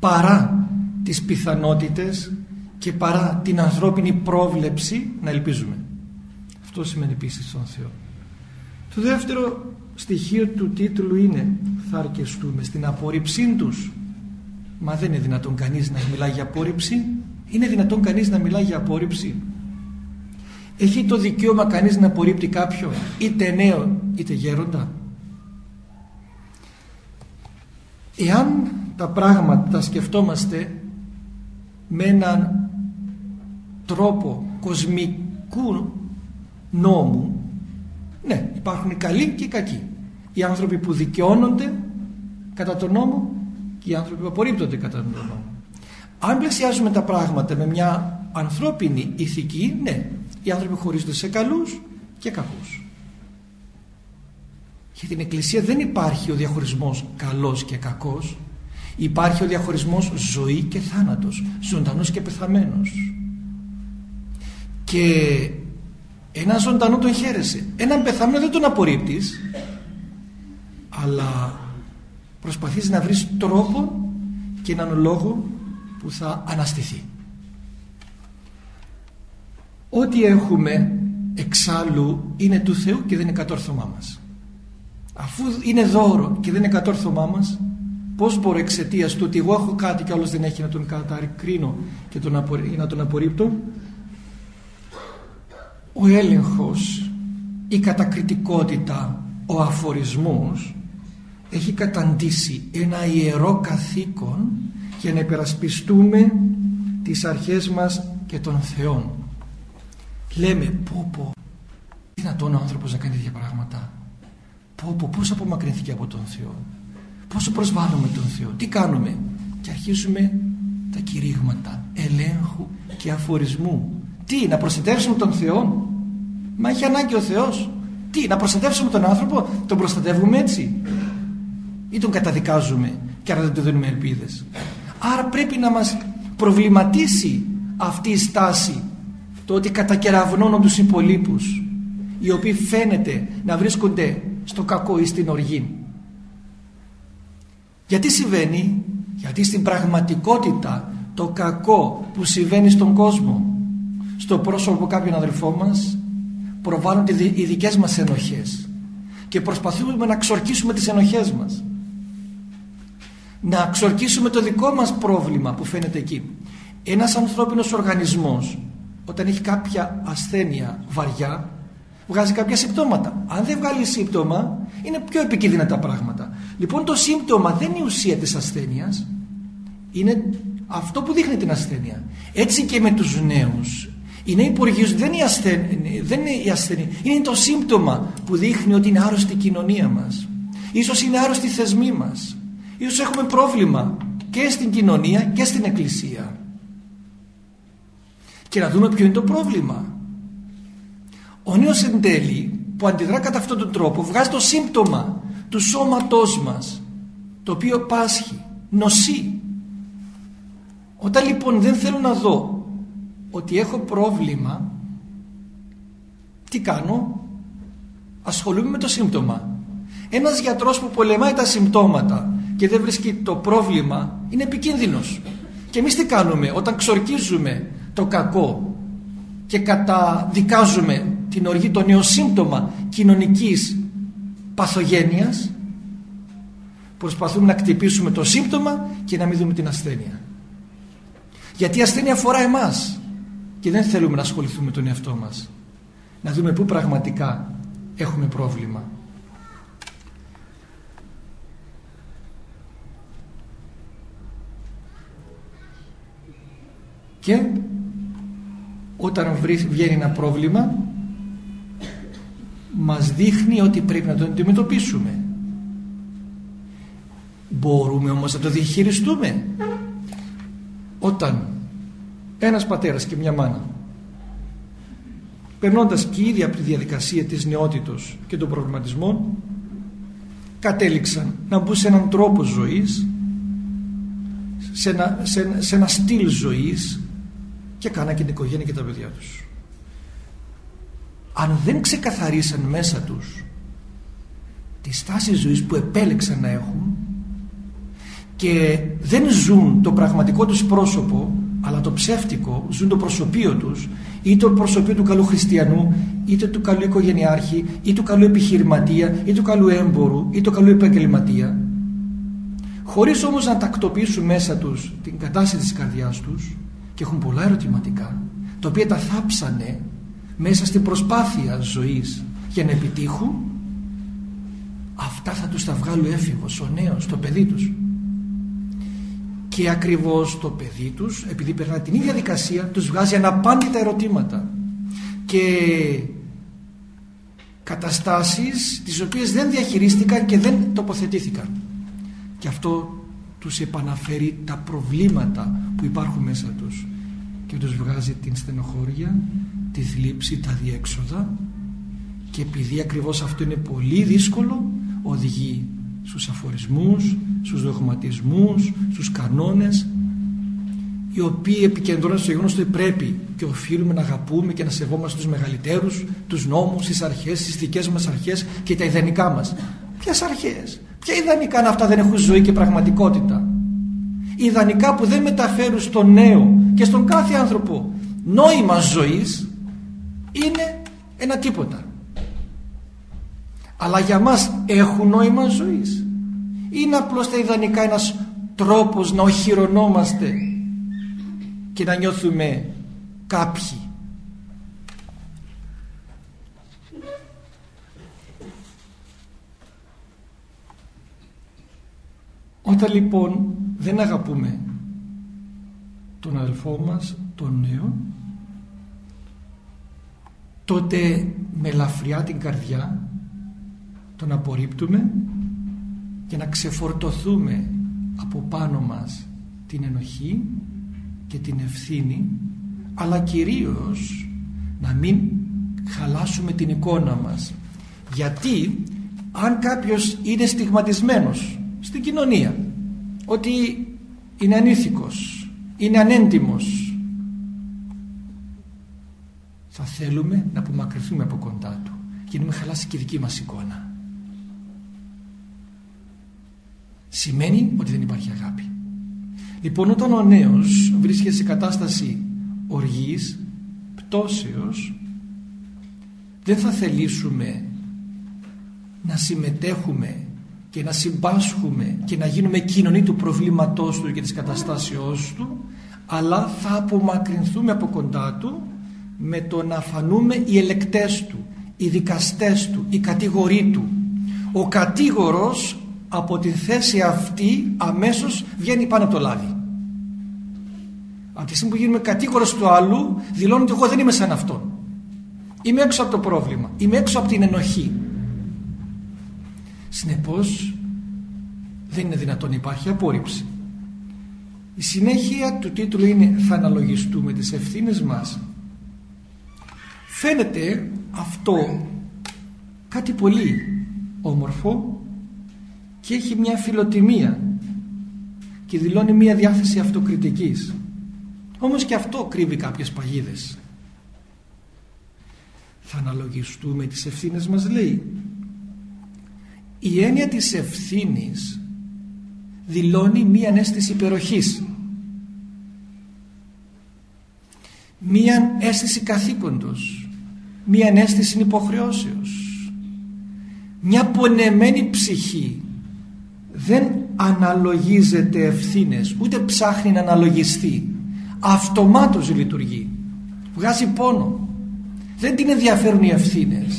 παρά τις πιθανότητες και παρά την ανθρώπινη πρόβλεψη να ελπίζουμε. Αυτό σημαίνει πίστη στον Θεό. Το δεύτερο στοιχείο του τίτλου είναι θα αρκεστούμε στην απόρριψή τους. Μα δεν είναι δυνατόν κανείς να μιλάει για απόρριψη. Είναι δυνατόν κανείς να μιλάει για απόρριψη; Έχει το δικαίωμα κανείς να απορρίπτει κάποιον είτε νέο είτε γέροντα; Εάν τα πράγματα τα σκεφτόμαστε με έναν τρόπο κοσμικού νόμου ναι υπάρχουν οι καλοί και οι κακοί οι άνθρωποι που δικαιώνονται κατά τον νόμο και οι άνθρωποι που απορρίπτονται κατά τον νόμο αν πλησιάζουμε τα πράγματα με μια ανθρώπινη ηθική ναι οι άνθρωποι χωρίζονται σε καλούς και κακούς. Για την Εκκλησία δεν υπάρχει ο διαχωρισμός καλός και κακός. Υπάρχει ο διαχωρισμός ζωή και θάνατος ζωντανός και πεθαμένος. Και ένα ζωντανό τον χαίρεσαι. Έναν πεθαμένο δεν τον απορρίπτεις αλλά προσπαθείς να βρεις τρόπο και έναν λόγο που θα αναστηθεί ό,τι έχουμε εξάλλου είναι του Θεού και δεν είναι κατόρθωμά μας αφού είναι δώρο και δεν είναι κατόρθωμά μας Πώς μπορώ εξαιτίας του ότι εγώ έχω κάτι και άλλος δεν έχει να τον κατακρίνω και τον ή να τον απορρίπτω. Ο έλεγχος, η κατακριτικότητα, ο αφορισμός έχει καταντήσει ένα ιερό καθήκον για να υπερασπιστούμε τις αρχές μας και των Θεών. Λέμε πω πω δυνατόν ο άνθρωπος να κάνει τέτοια πράγματα. Πω πω πώς απομακρυνθήκε από τον Θεό. Πόσο προσβάλλουμε τον Θεό. Τι κάνουμε και αρχίζουμε τα κηρύγματα ελέγχου και αφορισμού. Τι να προστατεύσουμε τον Θεό μα έχει ανάγκη ο Θεός. Τι να προστατεύσουμε τον άνθρωπο. Τον προστατεύουμε έτσι. Ή τον καταδικάζουμε και άρα δεν του δίνουμε ελπίδες άρα πρέπει να μας προβληματίσει αυτή η στάση το ότι κατακεραυνώνουν τους υπολείπους οι οποίοι φαίνεται να βρίσκονται στο κακό ή στην οργή γιατί συμβαίνει, γιατί στην πραγματικότητα το κακό που συμβαίνει στον κόσμο, στο πρόσωπο κάποιων αδελφών μας, προβάλλονται οι δικές μας ενοχές και προσπαθούμε να ξορκίσουμε τις ενοχές μας. Να ξορκίσουμε το δικό μας πρόβλημα που φαίνεται εκεί. Ένας ανθρώπινος οργανισμός όταν έχει κάποια ασθένεια βαριά βγάζει κάποια συμπτώματα. Αν δεν βγάλει σύμπτωμα, είναι πιο επικίνδυνα τα πράγματα. Λοιπόν, το σύμπτωμα δεν είναι η ουσία της ασθένειας, είναι αυτό που δείχνει την ασθένεια. Έτσι και με τους νέους. Οι νέοι που δεν είναι η ασθένεια, δεν είναι, η ασθένεια, είναι το σύμπτωμα που δείχνει ότι είναι άρρωστη η κοινωνία μας. Ίσως είναι άρρωστη η θεσμή μας. Ίσως έχουμε πρόβλημα και στην κοινωνία και στην εκκλησία. Και να δούμε ποιο είναι το πρόβλημα. Ο νέος εν τέλει που αντιδρά κατά αυτόν τον τρόπο βγάζει το σύμπτωμα του σώματός μας το οποίο πάσχει, νοσεί. Όταν λοιπόν δεν θέλω να δω ότι έχω πρόβλημα τι κάνω; Ασχολούμαι με το σύμπτωμα ένας γιατρός που πολεμάει τα συμπτώματα και δεν βρίσκει το πρόβλημα είναι επικίνδυνος. Και εμείς τι κάνουμε όταν ξορκίζουμε το κακό και καταδικάζουμε την οργή το νέο σύμπτωμα κοινωνικής παθογένειας προσπαθούμε να κτυπήσουμε το σύμπτωμα και να μην δούμε την ασθένεια. Γιατί η ασθένεια αφορά εμάς και δεν θέλουμε να ασχοληθούμε με τον εαυτό μας. Να δούμε πού πραγματικά έχουμε πρόβλημα και όταν βγαίνει ένα πρόβλημα μας δείχνει ότι πρέπει να το αντιμετωπίσουμε. Μπορούμε όμως να το διαχειριστούμε. Όταν ένας πατέρας και μια μάνα περνώντας και ήδη από τη διαδικασία της νεότητος και των προβληματισμών κατέληξαν να μπουν σε έναν τρόπο ζωής σε ένα, σε, σε ένα στυλ ζωής και κάνα και την οικογένεια και τα παιδιά τους. Αν δεν ξεκαθαρίσαν μέσα τους τη στάση ζωής που επέλεξαν να έχουν και δεν ζουν το πραγματικό τους πρόσωπο αλλά το ψεύτικο ζουν το προσωπείο τους ή το προσωπείο του καλού χριστιανού είτε του καλού οικογενειάρχη ή του καλού επιχειρηματία ή του καλού έμπορου ή του καλού επαγγελματία χωρίς όμως να τακτοποιήσουν μέσα τους την κατάσταση της καρδιάς τους και έχουν πολλά ερωτηματικά τα οποία τα θάψανε μέσα στην προσπάθεια ζωής για να επιτύχουν. Αυτά θα τους τα βγάλουν έφηβος ο νέος, το παιδί τους. Και ακριβώς το παιδί τους επειδή περνά την ίδια δικασία τους βγάζει αναπάντητα ερωτήματα. Και καταστάσεις τις οποίες δεν διαχειρίστηκαν και δεν τοποθετήθηκαν. Και αυτό τους επαναφέρει τα προβλήματα που υπάρχουν μέσα τους και τους βγάζει την στενοχώρια τη θλίψη, τα διέξοδα και επειδή ακριβώς αυτό είναι πολύ δύσκολο οδηγεί στους αφορισμούς, στους δογματισμούς, στους κανόνες οι οποίοι επικεντρώνονται στο γεγονός ότι πρέπει και οφείλουμε να αγαπούμε και να σεβόμαστε τους μεγαλύτερους, τους νόμους, τις αρχές, τις δικές μας αρχές και τα ιδανικά μας. Ποιες αρχές, ποια ιδανικά αν αυτά δεν έχουν ζωή και πραγματικότητα; Ιδανικά που δεν μεταφέρουν στον νέο και στον κάθε άνθρωπο. Νόημα ζωής είναι ένα τίποτα. Αλλά για μας έχουν νόημα ζωής. Είναι απλώς τα ιδανικά ένας τρόπος να οχυρωνόμαστε και να νιώθουμε κάποιοι. Όταν λοιπόν δεν αγαπούμε τον αδελφό μας, τον νέο, τότε με ελαφριά την καρδιά τον απορρίπτουμε και να ξεφορτωθούμε από πάνω μας την ενοχή και την ευθύνη αλλά κυρίως να μην χαλάσουμε την εικόνα μας. Γιατί αν κάποιος είναι στιγματισμένος στην κοινωνία ότι είναι ανήθικος είναι ανέντιμος θα θέλουμε να απομακρυνθούμε από κοντά του και να μην χαλάσει και η δική μας εικόνα σημαίνει ότι δεν υπάρχει αγάπη. Λοιπόν όταν ο νέος βρίσκεται σε κατάσταση οργής, πτώσεως δεν θα θελήσουμε να συμμετέχουμε και να συμπάσχουμε και να γίνουμε κοινωνή του προβλήματός του και της καταστάσεώς του αλλά θα απομακρυνθούμε από κοντά του με το να φανούμε οι ελεκτές του, οι δικαστές του, οι κατηγοροί του. Ο κατήγορος από τη θέση αυτή αμέσως βγαίνει πάνω από το λάδι. Από τη στιγμή που γίνουμε κατήγορος του άλλου δηλώνω ότι εγώ δεν είμαι σαν αυτόν. Είμαι έξω από το πρόβλημα. Είμαι έξω από την ενοχή. Συνεπώς δεν είναι δυνατόν υπάρχει απόρριψη. Η συνέχεια του τίτλου είναι «Θα αναλογιστούμε τις ευθύνες μας». Φαίνεται αυτό κάτι πολύ όμορφο και έχει μια φιλοτιμία και δηλώνει μια διάθεση αυτοκριτικής όμως και αυτό κρύβει κάποιες παγίδες θα αναλογιστούμε τις ευθύνες μας λέει η έννοια της ευθύνης δηλώνει μία αίσθηση υπεροχής. Μία αίσθηση καθήκοντος. Μία αίσθηση υποχρεώσεως. Μια πονεμένη ψυχή δεν αναλογίζεται ευθύνες ούτε ψάχνει να αναλογιστεί. Αυτομάτως λειτουργεί. Βγάζει πόνο. Δεν την ενδιαφέρουν οι ευθύνες.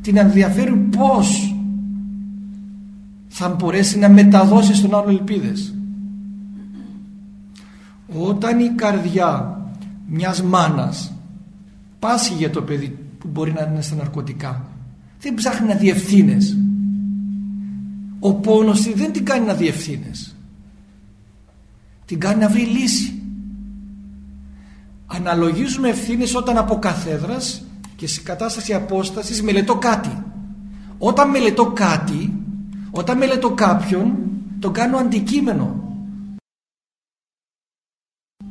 Την ενδιαφέρουν πως θα μπορέσει να μεταδώσει στον άλλο ελπίδες. Όταν η καρδιά μιας μάνας πάσχει για το παιδί που μπορεί να είναι στα ναρκωτικά δεν ψάχνει να δει ο πόνος δεν την κάνει να δει Την κάνει να βρει λύση. αναλογίζουμε ευθύνες όταν από καθέδρας και σε κατάσταση απόστασης μελετώ κάτι. Όταν μελετώ κάτι όταν μελετώ κάποιον τον κάνω αντικείμενο.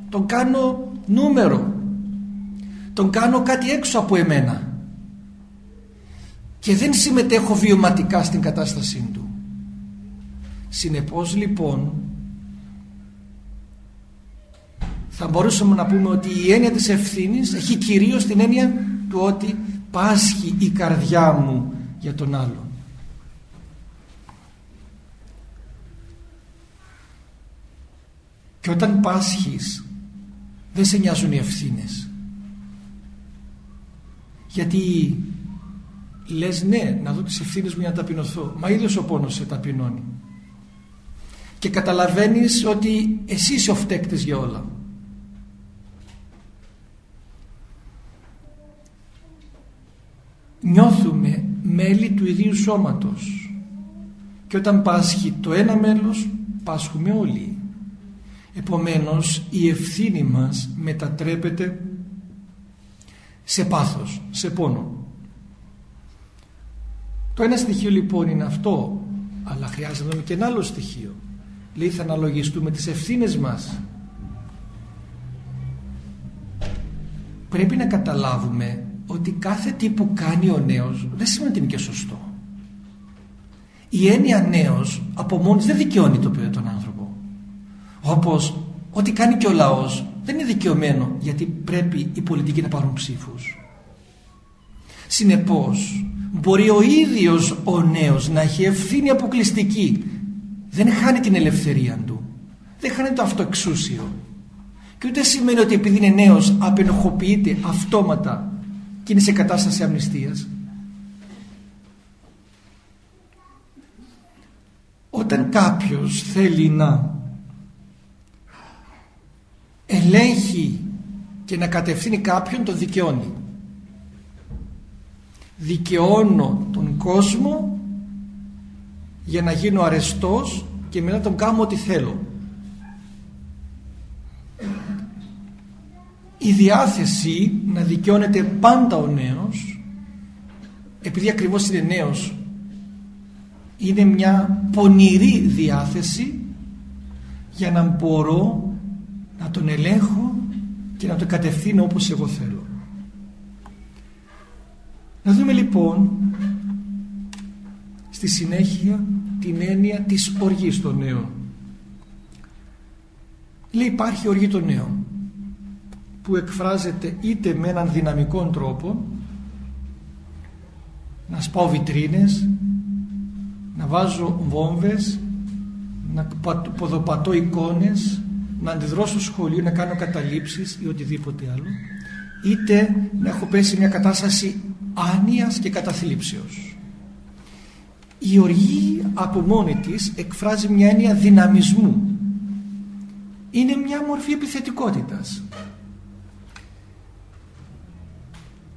Τον κάνω νούμερο. Τον κάνω κάτι έξω από εμένα. Και δεν συμμετέχω βιωματικά στην κατάστασή του συνεπώς λοιπόν θα μπορούσαμε να πούμε ότι η έννοια της ευθύνης έχει κυρίως την έννοια του ότι πάσχει η καρδιά μου για τον άλλον και όταν πάσχεις δεν σε νοιάζουν οι ευθύνες. Γιατί λες ναι να δω τις ευθύνες μου για να ταπεινωθώ μα ίδιος ο πόνος σε ταπεινώνει. Και καταλαβαίνεις ότι εσύ είσαι ο φταίκτης για όλα. Νιώθουμε μέλη του ιδίου σώματος. Και όταν πάσχει το ένα μέλος πάσχουμε όλοι επομένως η ευθύνη μας μετατρέπεται σε πάθος, σε πόνο. Το ένα στοιχείο λοιπόν είναι αυτό αλλά χρειάζεται να δούμε και ένα άλλο στοιχείο. Λέει θα αναλογιστούμε τις ευθύνες μας. Πρέπει να καταλάβουμε ότι κάθε τι που κάνει ο νέος δεν σημαίνει ότι είναι και σωστό. Η έννοια νέος από μόνη δεν δικαιώνει το παιδί τον άνθρωπο όπως ό,τι κάνει και ο λαός δεν είναι δικαιωμένο γιατί πρέπει οι πολιτικοί να πάρουν ψήφους. Συνεπώς μπορεί ο ίδιος ο νέος να έχει ευθύνη αποκλειστική. Δεν χάνει την ελευθερία του. Δεν χάνει το αυτοεξούσιο. Και ούτε σημαίνει ότι επειδή είναι νέος απενοχοποιείται αυτόματα και είναι σε κατάσταση αμνηστίας. Όταν κάποιος θέλει να ελέγχει και να κατευθύνει κάποιον το δικαιώνει. Δικαιώνω τον κόσμο για να γίνω αρεστός και μετά τον κάνω ό,τι θέλω. Η διάθεση να δικαιώνεται πάντα ο νέος επειδή ακριβώς είναι νέος είναι μια πονηρή διάθεση για να μπορώ να τον ελέγχω και να τον κατευθύνω όπως εγώ θέλω. Να δούμε λοιπόν στη συνέχεια την έννοια της οργής των νέων. Λέει υπάρχει οργή των νέων που εκφράζεται είτε με έναν δυναμικό τρόπο να σπάω βιτρίνες να βάζω βόμβες να ποδοπατώ εικόνες να αντιδρώ στο σχολείο να κάνω καταλήψεις ή οτιδήποτε άλλο είτε να έχω πέσει μια κατάσταση άνοιας και καταθλίψεως. Η οργή από μόνη της εκφράζει μια έννοια δυναμισμού. Είναι μια μορφή επιθετικότητας.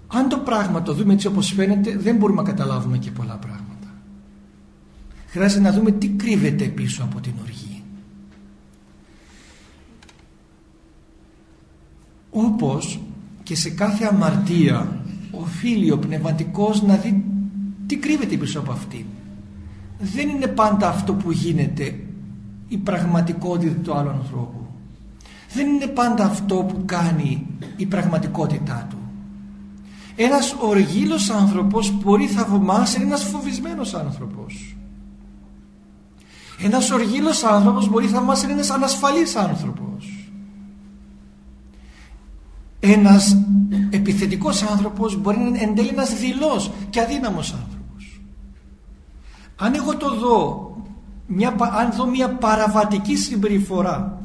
Αν το πράγμα το δούμε έτσι όπως φαίνεται δεν μπορούμε να καταλάβουμε και πολλά πράγματα. Χρειάζεται να δούμε τι κρύβεται πίσω από την οργή όπως και σε κάθε αμαρτία οφείλει ο πνευματικός να δει τι κρύβεται πίσω από αυτή δεν είναι πάντα αυτό που γίνεται η πραγματικότητα του άλλου ανθρώπου. Δεν είναι πάντα αυτό που κάνει η πραγματικότητά του. Ένας οργήλος άνθρωπος μπορεί θαυμάσια είναι ένας φοβισμένος άνθρωπος. Ένας οργήλος άνθρωπος μπορεί θαυμάσια είναι ένας ανασφαλής άνθρωπος ένας επιθετικός άνθρωπος μπορεί να είναι εν τέλει ένας δειλός και αδύναμος άνθρωπος. Αν εγώ το δω μια, αν δω μια παραβατική συμπεριφορά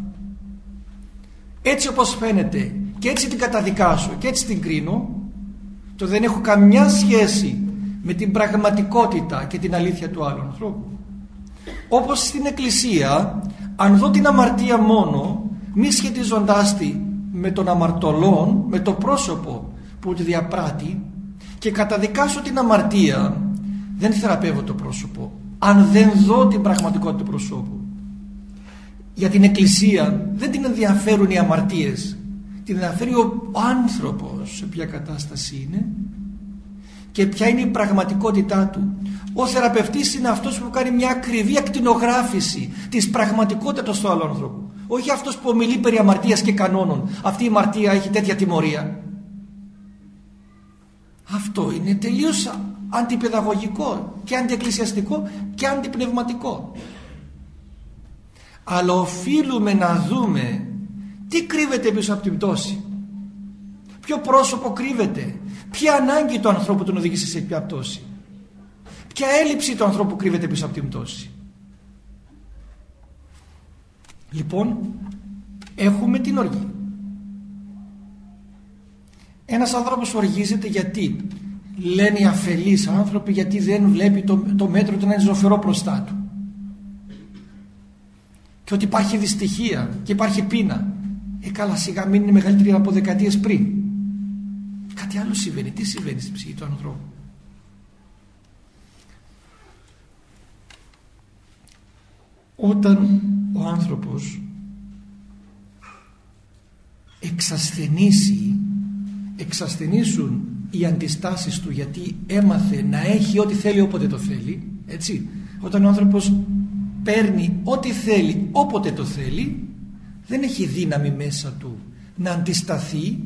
έτσι όπως φαίνεται και έτσι την καταδικάσω και έτσι την κρίνω το δεν έχω καμιά σχέση με την πραγματικότητα και την αλήθεια του άλλου ανθρώπου. Όπως στην εκκλησία αν δω την αμαρτία μόνο μη σχετιζοντάς τη με τον αμαρτωλόν με το πρόσωπο που τη διαπράττει και καταδικάσω την αμαρτία δεν θεραπεύω το πρόσωπο αν δεν δω την πραγματικότητα του προσώπου για την εκκλησία δεν την ενδιαφέρουν οι αμαρτίες την ενδιαφέρει ο άνθρωπος σε ποια κατάσταση είναι και ποια είναι η πραγματικότητά του. Ο θεραπευτής είναι αυτός που κάνει μια ακριβή ακτινογράφηση της πραγματικότητας του άλλου ανθρώπου. Όχι αυτός που ομιλεί περί αμαρτίας και κανόνων. Αυτή η αμαρτία έχει τέτοια τιμωρία. Αυτό είναι τελείως αντιπαιδαγωγικό και αντιεκκλησιαστικό και αντιπνευματικό. Αλλά οφείλουμε να δούμε τι κρύβεται πίσω από την πτώση. Ποιο πρόσωπο κρύβεται. Ποια ανάγκη του ανθρώπου τον οδήγησε σε ποια πτώση. Ποια έλλειψη του ανθρώπου κρύβεται πίσω από την πτώση. Λοιπόν, έχουμε την οργή. Ένας άνθρωπος οργίζεται γιατί λένε οι αφελείς άνθρωποι γιατί δεν βλέπει το, το μέτρο του να είναι ζωφερό μπροστά του. Και ότι υπάρχει δυστυχία και υπάρχει πείνα. Ε καλά σιγά μην είναι μεγαλύτερη από δεκαετίες πριν. Κάτι άλλο συμβαίνει. Τι συμβαίνει στην ψυχή του ανθρώπου; Όταν ο άνθρωπος εξασθενήσει εξασθενήσουν οι αντιστάσεις του γιατί έμαθε να έχει ό,τι θέλει όποτε το θέλει έτσι όταν ο άνθρωπος παίρνει ό,τι θέλει όποτε το θέλει δεν έχει δύναμη μέσα του να αντισταθεί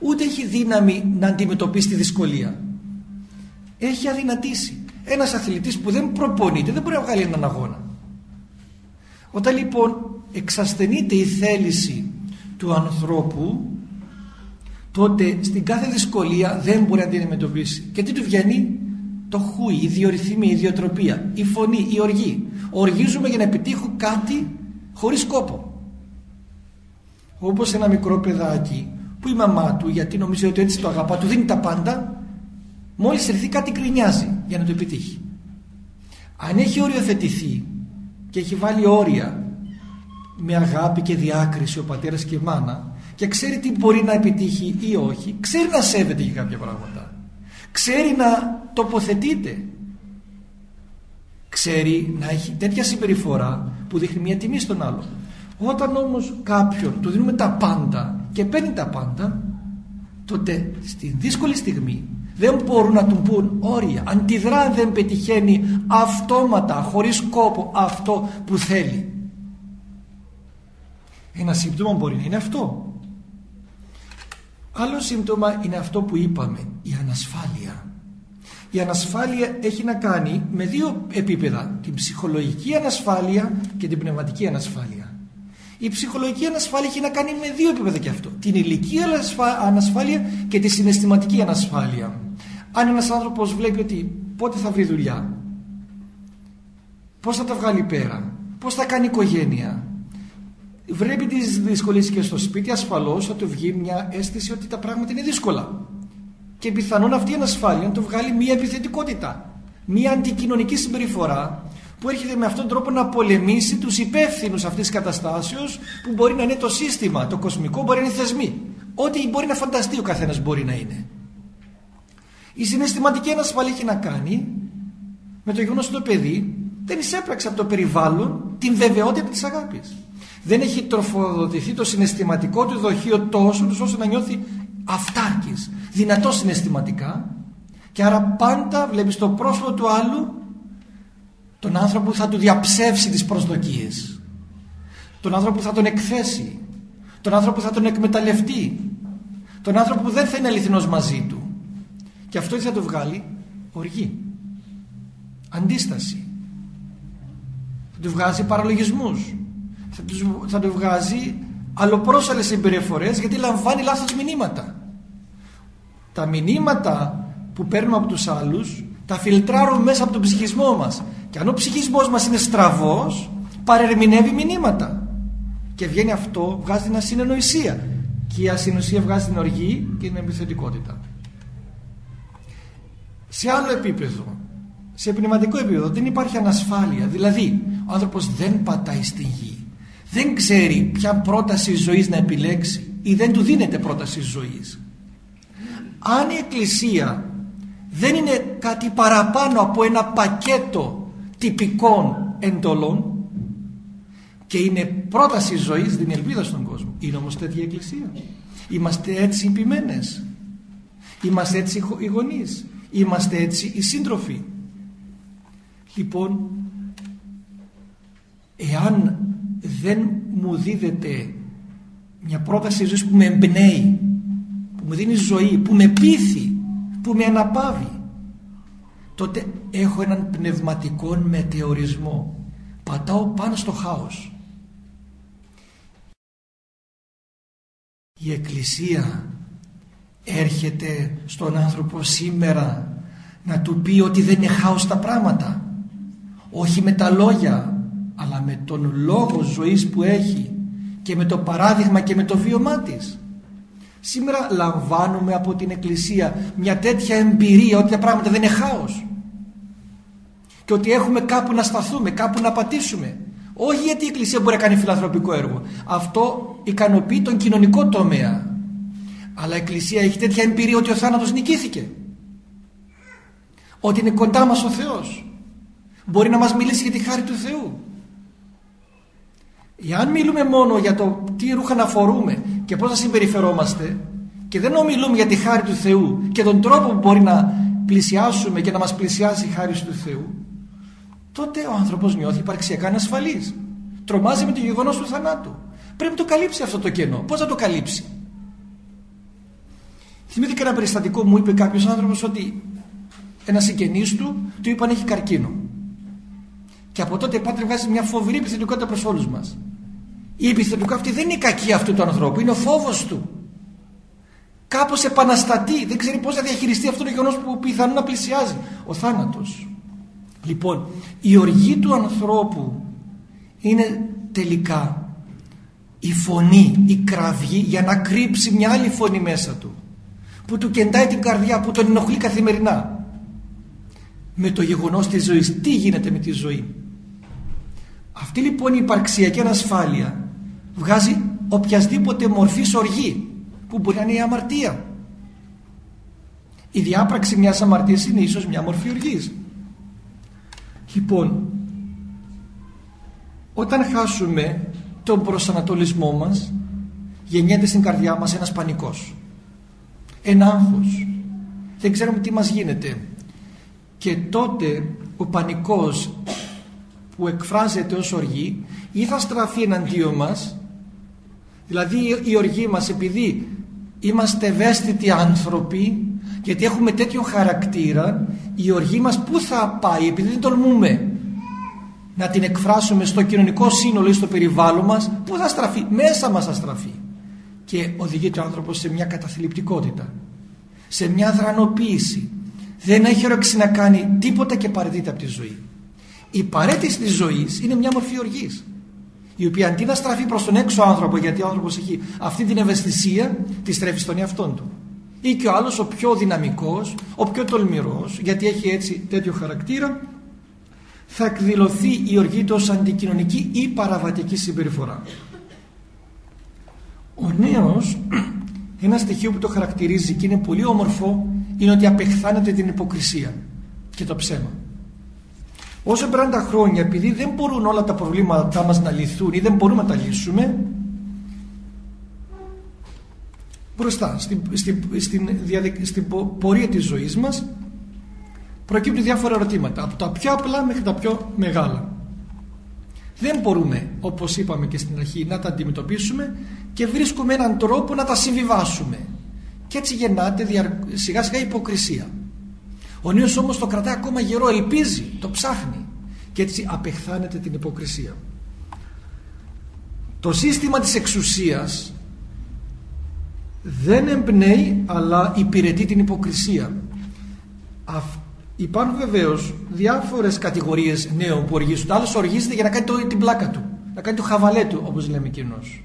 ούτε έχει δύναμη να αντιμετωπίσει τη δυσκολία. Έχει αδυνατήσει. Ένας αθλητής που δεν προπονείται δεν μπορεί να βγάλει έναν αγώνα όταν λοιπόν εξασθενείται η θέληση του ανθρώπου τότε στην κάθε δυσκολία δεν μπορεί να την αντιμετωπίσει. Και τι του βγαίνει; Το χούι, η διορυθμία, η ιδιοτροπία, η φωνή, η οργή. Οργίζουμε για να επιτύχω κάτι χωρίς κόπο. Όπως ένα μικρό παιδάκι που η μαμά του γιατί νομίζει ότι έτσι το αγαπά του δίνει τα πάντα μόλις έρθει κάτι κρινιάζει για να το επιτύχει. Αν έχει οριοθετηθεί και έχει βάλει όρια. Με αγάπη και διάκριση ο πατέρας και η μάνα. Και ξέρει τι μπορεί να επιτύχει ή όχι. Ξέρει να σέβεται για κάποια πράγματα. Ξέρει να τοποθετείται. Ξέρει να έχει τέτοια συμπεριφορά που δείχνει μια τιμή στον άλλο όταν όμως κάποιον του δίνουμε τα πάντα και παίρνει τα πάντα τότε στην δύσκολη στιγμή δεν μπορούν να του πούν όρια αντιδρά δεν πετυχαίνει αυτόματα χωρίς κόπο αυτό που θέλει ένα σύμπτωμα μπορεί να είναι αυτό Άλλο σύμπτωμα είναι αυτό που είπαμε, η ανασφάλεια. Η ανασφάλεια έχει να κάνει με δύο επίπεδα, την ψυχολογική ανασφάλεια και την πνευματική ανασφάλεια. Η ψυχολογική ανασφάλεια έχει να κάνει με δύο επίπεδα και αυτό. Την ηλικία ανασφάλεια και τη συναισθηματική ανασφάλεια. Αν ένας άνθρωπος βλέπει ότι πότε θα βρει δουλειά, πώς θα τα βγάλει πέρα, πώς θα κάνει οικογένεια, βλέπει τις δυσκολίες και στο σπίτι ασφαλώς θα του βγει μια αίσθηση ότι τα πράγματα είναι δύσκολα. Και πιθανόν αυτή η ανασφάλεια να του βγάλει μια επιθετικότητα μια αντικοινωνική συμπεριφορά που έρχεται με αυτόν τον τρόπο να πολεμήσει τους υπεύθυνους αυτής της καταστάσεως που μπορεί να είναι το σύστημα, το κοσμικό μπορεί να είναι θεσμοί. Ό,τι μπορεί να φανταστεί ο καθένας μπορεί να είναι η συναισθηματική ανασφάλεια έχει να κάνει με το γεγονός ότι το παιδί δεν εισέπραξε από το περιβάλλον την βεβαιότητα της αγάπης. Δεν έχει τροφοδοτηθεί το συναισθηματικό του δοχείο τόσο ώστε να νιώθει αυτάρκης, δυνατός συναισθηματικά. Και άρα πάντα βλέπεις το πρόσωπο του άλλου τον άνθρωπο που θα του διαψεύσει τις προσδοκίες. Τον άνθρωπο που θα τον εκθέσει. Τον άνθρωπο που θα τον εκμεταλλευτεί. Τον άνθρωπο που δεν θα είναι αληθινός μαζί του και αυτό θα το βγάλει; Οργή αντίσταση θα του βγάζει παραλογισμούς θα, τους, θα του βγάζει αλλοπρόσαλες συμπεριφορές γιατί λαμβάνει λάθος μηνύματα. Τα μηνύματα που παίρνουμε από τους άλλους τα φιλτράρουμε μέσα από τον ψυχισμό μας. Και αν ο ψυχισμός μας είναι στραβός παρερμηνεύει μηνύματα. Και βγαίνει αυτό, βγάζει την ασυνεννοησία. Και η ασυνοησία βγάζει την οργή και την επιθετικότητα. Σε άλλο επίπεδο, σε πνευματικό επίπεδο δεν υπάρχει ανασφάλεια. Δηλαδή, ο άνθρωπος δεν πατάει στην γη δεν ξέρει ποια πρόταση ζωής να επιλέξει ή δεν του δίνεται πρόταση ζωής. Αν η Εκκλησία δεν είναι κάτι παραπάνω από ένα πακέτο τυπικών εντολών και είναι πρόταση ζωής, δίνει ελπίδα στον κόσμο. Είναι όμως τέτοια Εκκλησία. Είμαστε έτσι οι ποιμένες. Είμαστε έτσι οι γονείς. Είμαστε έτσι οι σύντροφοι. Λοιπόν, εάν δεν μου δίδεται μια πρόταση ζωής που με εμπνέει, που μου δίνει ζωή, που με πείθει, που με αναπαύει, τότε έχω έναν πνευματικό μετεωρισμό. Πατάω πάνω στο χάος. Η Εκκλησία έρχεται στον άνθρωπο σήμερα να του πει ότι δεν είναι χάος τα πράγματα. Όχι με τα λόγια, αλλά με τον λόγο ζωής που έχει και με το παράδειγμα και με το βίωμά της. Σήμερα λαμβάνουμε από την Εκκλησία μια τέτοια εμπειρία ότι τα πράγματα δεν είναι χάος και ότι έχουμε κάπου να σταθούμε, κάπου να πατήσουμε. Όχι γιατί η Εκκλησία μπορεί να κάνει φιλανθρωπικό έργο. Αυτό ικανοποιεί τον κοινωνικό τομέα. Αλλά η Εκκλησία έχει τέτοια εμπειρία ότι ο θάνατος νικήθηκε. Ότι είναι κοντά μας ο Θεός. Μπορεί να μας μιλήσει για τη χάρη του Θεού. Εάν μιλούμε μόνο για το τι ρούχα να φορούμε και πώς να συμπεριφερόμαστε και δεν ομιλούμε για τη χάρη του Θεού και τον τρόπο που μπορεί να πλησιάσουμε και να μας πλησιάσει η χάρη του Θεού τότε ο άνθρωπος νιώθει υπαρξιακά ανασφαλής. Τρομάζει με το γεγονός του θανάτου. Πρέπει να το καλύψει αυτό το κενό. Πώς να το καλύψει; Θυμήθηκα ένα περιστατικό μου είπε κάποιος άνθρωπος ότι ένα συγγενής του του είπαν έχει καρκίνο. Και από τότε πάτε βγάζει μια φοβερή επιθετικότητα προς όλους μας. Η επιθετικότητα αυτή δεν είναι η κακή αυτού του ανθρώπου, είναι ο φόβος του. Κάπως επαναστατεί, δεν ξέρει πώς θα διαχειριστεί αυτό το γεγονός που πιθανόν να πλησιάζει. Ο θάνατος. Λοιπόν, η οργή του ανθρώπου είναι τελικά η φωνή, η κραυγή για να κρύψει μια άλλη φωνή μέσα του που του κεντάει την καρδιά, που τον ενοχλεί καθημερινά με το γεγονός της ζωής. Τι γίνεται με τη ζωή; Αυτή λοιπόν η υπαρξιακή ανασφάλεια βγάζει οποιασδήποτε μορφή οργή που μπορεί να είναι η αμαρτία. Η διάπραξη μιας αμαρτίας είναι ίσως μια μορφή οργής. Λοιπόν, όταν χάσουμε τον προσανατολισμό μας γεννιέται στην καρδιά μας ένας πανικός ένα άγχος. Δεν ξέρουμε τι μας γίνεται. Και τότε ο πανικός που εκφράζεται ως οργή ή θα στραφεί εναντίον μας δηλαδή η οργή μας επειδή είμαστε ευαίσθητοι άνθρωποι γιατί έχουμε τέτοιο χαρακτήρα η οργή μας πού θα πάει επειδή δεν τολμούμε να την εκφράσουμε στο κοινωνικό σύνολο ή στο περιβάλλον μας πού θα στραφεί, μέσα μας θα στραφεί και οδηγείται ο άνθρωπος σε μια καταθλιπτικότητα σε μια δρανοποίηση. Δεν έχει όρεξη να κάνει τίποτα και παρετείται από τη ζωή. Η παρέτηση της ζωής είναι μια μορφή οργής η οποία αντί να στραφεί προς τον έξω άνθρωπο γιατί ο άνθρωπος έχει αυτή την ευαισθησία τη στρέφει στον εαυτό του. Ή και ο άλλος ο πιο δυναμικός ο πιο τολμηρός γιατί έχει έτσι τέτοιο χαρακτήρα θα εκδηλωθεί η οργή του ως αντικοινωνική ή παραβατική συμπεριφορά ο νέος ένα στοιχείο που το χαρακτηρίζει και είναι πολύ όμορφο είναι ότι απεχθάνεται την υποκρισία και το ψέμα. Όσο περνάνε τα χρόνια επειδή δεν μπορούν όλα τα προβλήματά μας να λυθούν ή δεν μπορούμε να τα λύσουμε μπροστά στην, στην, στην, στην πορεία της ζωής μας προκύπτουν διάφορα ερωτήματα από τα πιο απλά μέχρι τα πιο μεγάλα. Δεν μπορούμε όπως είπαμε και στην αρχή να τα αντιμετωπίσουμε και βρίσκουμε έναν τρόπο να τα συμβιβάσουμε. Και έτσι γεννάται σιγά σιγά υποκρισία. Ο νέος όμως το κρατάει ακόμα γερό ελπίζει, το ψάχνει. Και έτσι απεχθάνεται την υποκρισία. Το σύστημα της εξουσίας δεν εμπνέει αλλά υπηρετεί την υποκρισία. Υπάρχουν βεβαίως διάφορες κατηγορίες νέων που οργίζονται. Άλλος οργίζεται για να κάνει το, την πλάκα του να κάνει το χαβαλέ του όπως λέμε κοινός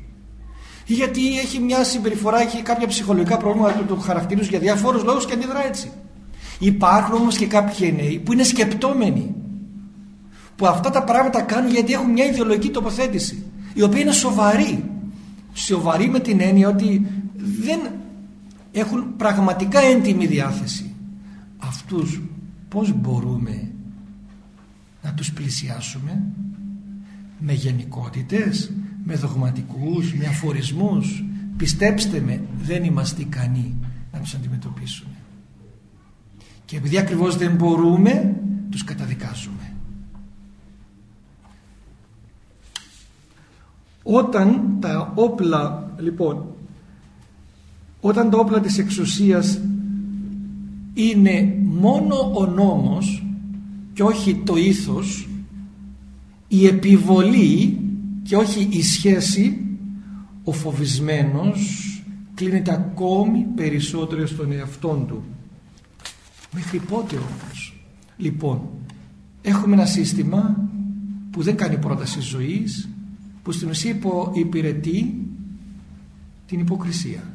ή γιατί έχει μια συμπεριφορά, έχει κάποια ψυχολογικά προβλήματα του, του χαρακτήρου για διάφορους λόγους και αντιδρά έτσι. Υπάρχουν όμως και κάποιοι νέοι που είναι σκεπτόμενοι που αυτά τα πράγματα κάνουν γιατί έχουν μια ιδεολογική τοποθέτηση η οποία είναι σοβαρή. Σοβαρή με την έννοια ότι δεν έχουν πραγματικά έντιμη διάθεση αυτούς. Πως μπορούμε να τους πλησιάσουμε; Με γενικότητες; Με δογματικούς, με αφορισμούς. Πιστέψτε με δεν είμαστε ικανοί να τους αντιμετωπίσουμε. Και επειδή ακριβώς δεν μπορούμε τους καταδικάζουμε. Όταν τα όπλα λοιπόν όταν τα όπλα της εξουσίας είναι μόνο ο νόμος και όχι το ήθος η επιβολή και όχι η σχέση ο φοβισμένος κλείνεται ακόμη περισσότερο στον εαυτόν του. Μέχρι πότε όμως. Λοιπόν έχουμε ένα σύστημα που δεν κάνει πρόταση ζωής που στην ουσία υπηρετεί την υποκρισία.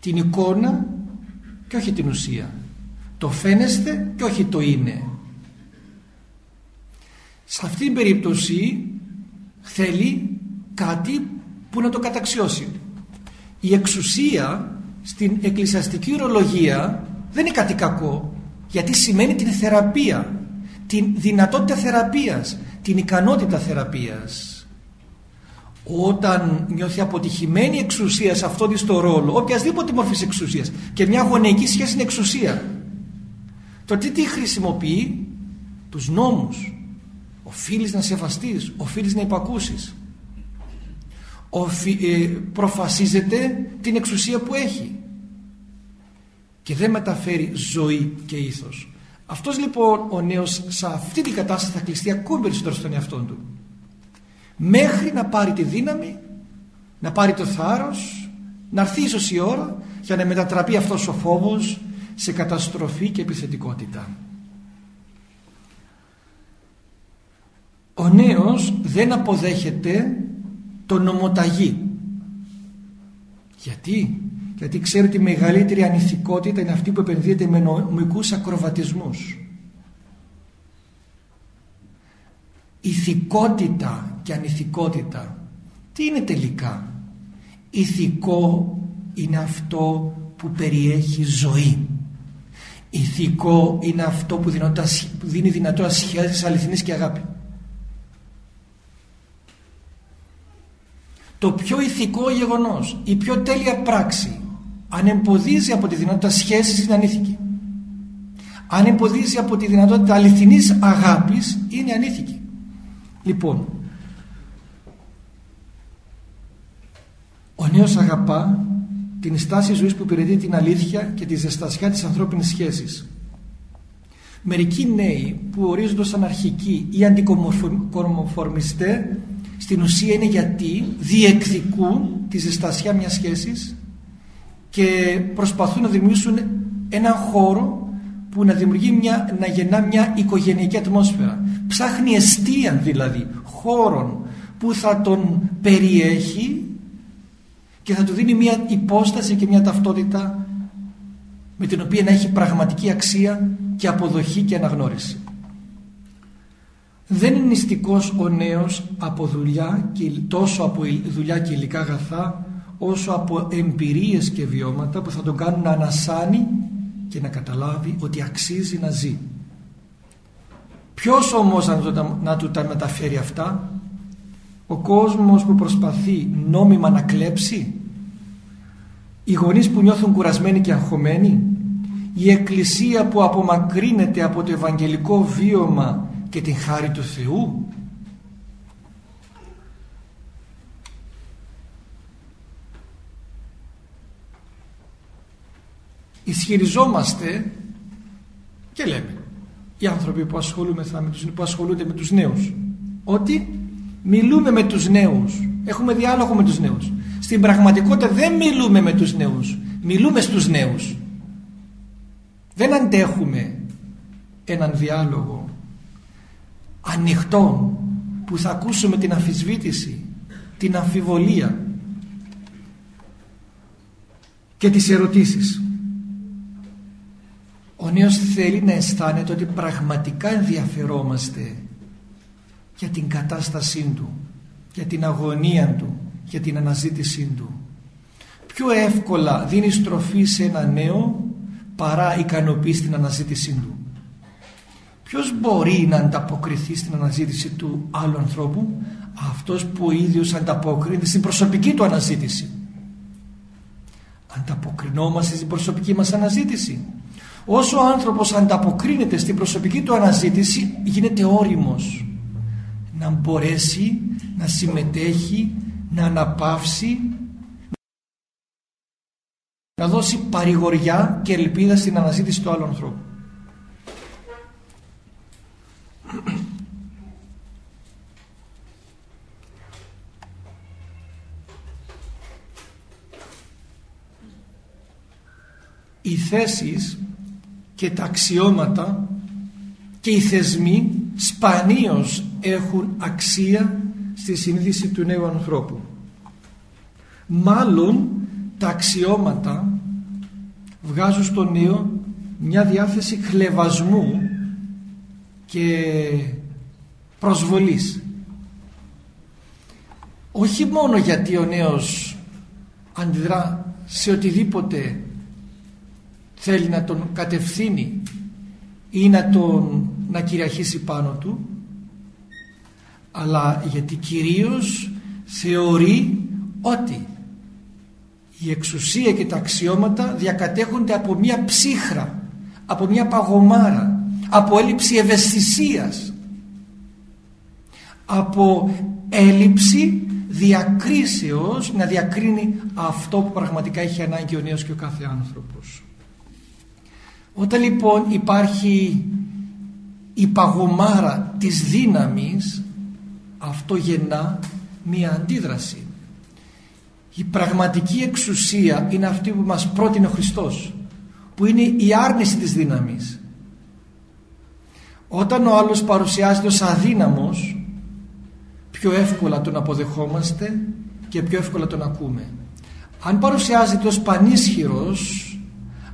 Την εικόνα και όχι την ουσία. Το φαίνεστε και όχι το είναι. Σε αυτήν την περίπτωση θέλει κάτι που να το καταξιώσει. Η εξουσία στην εκκλησιαστική ορολογία δεν είναι κάτι κακό γιατί σημαίνει την θεραπεία την δυνατότητα θεραπείας την ικανότητα θεραπείας. Όταν νιώθει αποτυχημένη εξουσία σε αυτόν το ρόλο οποιασδήποτε μορφής εξουσίας και μια γονεϊκή σχέση είναι εξουσία τότε τι χρησιμοποιεί; Τους νόμους οφείλεις να σεβαστείς οφείλεις να υπακούσεις. Ε, προφασίζεται την εξουσία που έχει. Και δεν μεταφέρει ζωή και ήθος. Αυτός λοιπόν ο νέος σε αυτή την κατάσταση θα κλειστεί ακόμη περισσότερο στον εαυτό του. Μέχρι να πάρει τη δύναμη να πάρει το θάρρος να έρθει ίσως η ώρα για να μετατραπεί αυτός ο φόβος σε καταστροφή και επιθετικότητα ο νέος δεν αποδέχεται το νομοταγή. Γιατί; Γιατί ξέρει ότι η μεγαλύτερη ανηθικότητα είναι αυτή που επενδύεται με νομικούς ακροβατισμούς. Ηθικότητα και ανηθικότητα. Τι είναι τελικά; Ηθικό είναι αυτό που περιέχει ζωή. Ηθικό είναι αυτό που δίνει δυνατότητα σχέσεις αληθινής και αγάπη το πιο ηθικό γεγονός η πιο τέλεια πράξη αν εμποδίζει από τη δυνατότητα σχέσης είναι ανήθικη αν εμποδίζει από τη δυνατότητα αληθινής αγάπης είναι ανήθικη Λοιπόν, ο νέος αγαπά την στάση ζωής που υπηρετεί την αλήθεια και τη ζεστασιά της ανθρώπινης σχέσης. Μερικοί νέοι που ορίζονται σαν αρχικοί ή αντικομοφορμιστέ στην ουσία είναι γιατί διεκδικούν τη ζεστασιά μιας σχέσης και προσπαθούν να δημιουργήσουν έναν χώρο που να δημιουργεί μια, να γεννά μια οικογενειακή ατμόσφαιρα ψάχνει εστίαν δηλαδή χώρων που θα τον περιέχει και θα του δίνει μια υπόσταση και μια ταυτότητα με την οποία να έχει πραγματική αξία και αποδοχή και αναγνώριση. Δεν είναι νηστικός ο νέος από δουλειά και τόσο από δουλειά και υλικά αγαθά όσο από εμπειρίες και βιώματα που θα τον κάνουν να ανασάνει και να καταλάβει ότι αξίζει να ζει. Ποιος όμως να του, τα, να του τα μεταφέρει αυτά; Ο κόσμος που προσπαθεί νόμιμα να κλέψει; Οι γονείς που νιώθουν κουρασμένοι και αγχωμένοι; Η εκκλησία που απομακρύνεται από το ευαγγελικό βίωμα και την χάρη του Θεού. Ισχυριζόμαστε και λέμε οι άνθρωποι που, ασχολούμεθα με τους, που ασχολούνται με τους νέους ότι μιλούμε με τους νέους έχουμε διάλογο με τους νέους. Στην πραγματικότητα δεν μιλούμε με τους νέους μιλούμε στους νέους. Δεν αντέχουμε έναν διάλογο ανοιχτό που θα ακούσουμε την αμφισβήτηση την αμφιβολία και τις ερωτήσεις ο νέος θέλει να αισθάνεται ότι πραγματικά ενδιαφερόμαστε για την κατάστασή του, για την αγωνία του, για την αναζήτησή του. Πιο εύκολα δίνει στροφή σε ένα νέο παρά ικανοποιείς στην αναζήτησή του. Ποιος μπορεί να ανταποκριθεί στην αναζήτηση του άλλου ανθρώπου; Αυτός που ο ίδιος ανταποκρίνεται στην προσωπική του αναζήτηση Ανταποκρινόμαστε στην προσωπική μας αναζήτηση. Όσο ο άνθρωπος ανταποκρίνεται στην προσωπική του αναζήτηση γίνεται όριμος να μπορέσει να συμμετέχει, να αναπαύσει να δώσει παρηγοριά και ελπίδα στην αναζήτηση του άλλου ανθρώπου. Οι θέσεις και τα αξιώματα και οι θεσμοί σπανίως έχουν αξία στη συνείδηση του νέου ανθρώπου. Μάλλον τα αξιώματα βγάζουν στο νέο μια διάθεση χλεβασμού και προσβολής. Όχι μόνο γιατί ο νέος αντιδρά σε οτιδήποτε θέλει να τον κατευθύνει ή να τον να κυριαρχήσει πάνω του αλλά γιατί κυρίως θεωρεί ότι η εξουσία και τα αξιώματα διακατέχονται από μια ψύχρα, από μια παγωμάρα, από έλλειψη ευαισθησίας, από έλλειψη διακρίσεως να διακρίνει αυτό που πραγματικά έχει ανάγκη ο νέος και ο κάθε άνθρωπος. Όταν λοιπόν υπάρχει η παγωμάρα της δύναμης αυτό γεννά μία αντίδραση. Η πραγματική εξουσία είναι αυτή που μας πρότεινε ο Χριστός που είναι η άρνηση της δύναμης όταν ο άλλος παρουσιάζεται ως αδύναμος πιο εύκολα τον αποδεχόμαστε και πιο εύκολα τον ακούμε. Αν παρουσιάζεται ως πανίσχυρος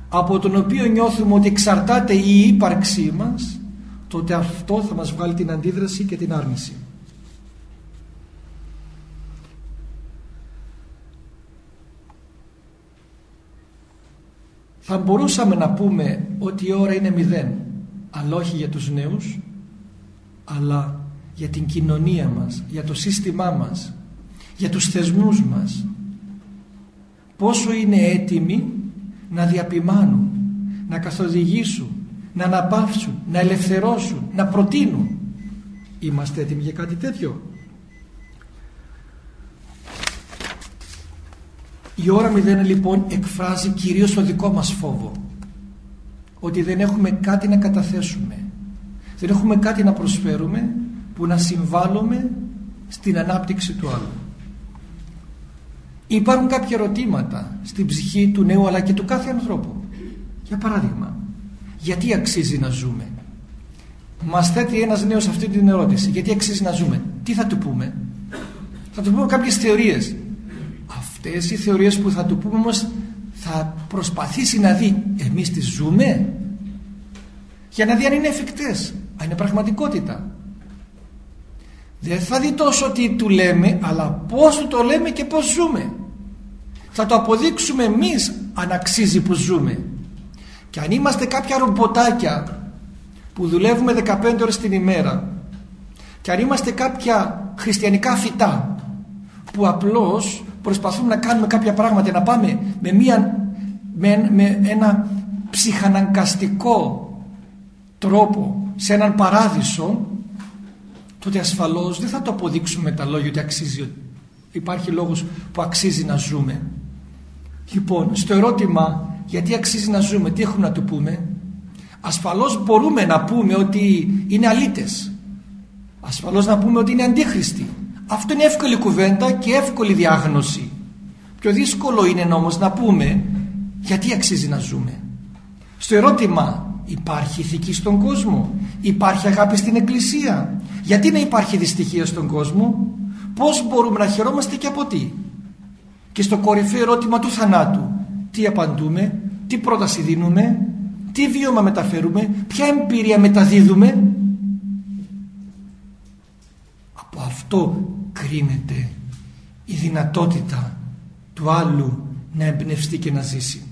από τον οποίο νιώθουμε ότι εξαρτάται η ύπαρξή μας τότε αυτό θα μας βγάλει την αντίδραση και την άρνηση. Θα μπορούσαμε να πούμε ότι η ώρα είναι μηδέν αλλά όχι για τους νέους αλλά για την κοινωνία μας για το σύστημά μας για τους θεσμούς μας. Πόσο είναι έτοιμοι να διαπιμάνουν να καθοδηγήσουν να αναπαύσουν, να ελευθερώσουν να προτείνουν. Είμαστε έτοιμοι για κάτι τέτοιο; Η ώρα μηδέν λοιπόν εκφράζει κυρίως το δικό μας φόβο ότι δεν έχουμε κάτι να καταθέσουμε δεν έχουμε κάτι να προσφέρουμε που να συμβάλλουμε στην ανάπτυξη του άλλου. Υπάρχουν κάποια ερωτήματα στην ψυχή του νέου αλλά και του κάθε ανθρώπου. Για παράδειγμα, γιατί αξίζει να ζούμε; Μας θέτει ένας νέος αυτή την ερώτηση. Γιατί αξίζει να ζούμε; Τι θα του πούμε; Θα του πούμε κάποιες θεωρίες αυτές οι θεωρίες που θα του πούμε όμως θα προσπαθήσει να δει εμείς τις ζούμε; Για να δει αν είναι εφικτές αν είναι πραγματικότητα. Δεν θα δει τόσο τι του λέμε αλλά πως του το λέμε και πως ζούμε. Θα το αποδείξουμε εμείς αν αξίζει που ζούμε. Και αν είμαστε κάποια ρομποτάκια που δουλεύουμε 15 ώρες την ημέρα και αν είμαστε κάποια χριστιανικά φυτά που απλώς προσπαθούμε να κάνουμε κάποια πράγματα να πάμε με, μια, με, με ένα ψυχαναγκαστικό τρόπο σε έναν παράδεισο τότε ασφαλώς δεν θα το αποδείξουμε με τα λόγια ότι αξίζει υπάρχει λόγος που αξίζει να ζούμε. Λοιπόν στο ερώτημα γιατί αξίζει να ζούμε τι έχουμε να του πούμε ασφαλώς μπορούμε να πούμε ότι είναι αλήτες. Ασφαλώς να πούμε ότι είναι αντίχριστοι αυτό είναι εύκολη κουβέντα και εύκολη διάγνωση. Πιο δύσκολο είναι όμως να πούμε γιατί αξίζει να ζούμε. Στο ερώτημα υπάρχει ηθική στον κόσμο, υπάρχει αγάπη στην εκκλησία, γιατί να υπάρχει δυστυχία στον κόσμο, πώς μπορούμε να χαιρόμαστε και από τι; Και στο κορυφαίο ερώτημα του θανάτου, τι απαντούμε, τι πρόταση δίνουμε, τι βίωμα μεταφέρουμε, ποια εμπειρία μεταδίδουμε; Από αυτό κρίνεται η δυνατότητα του άλλου να εμπνευστεί και να ζήσει.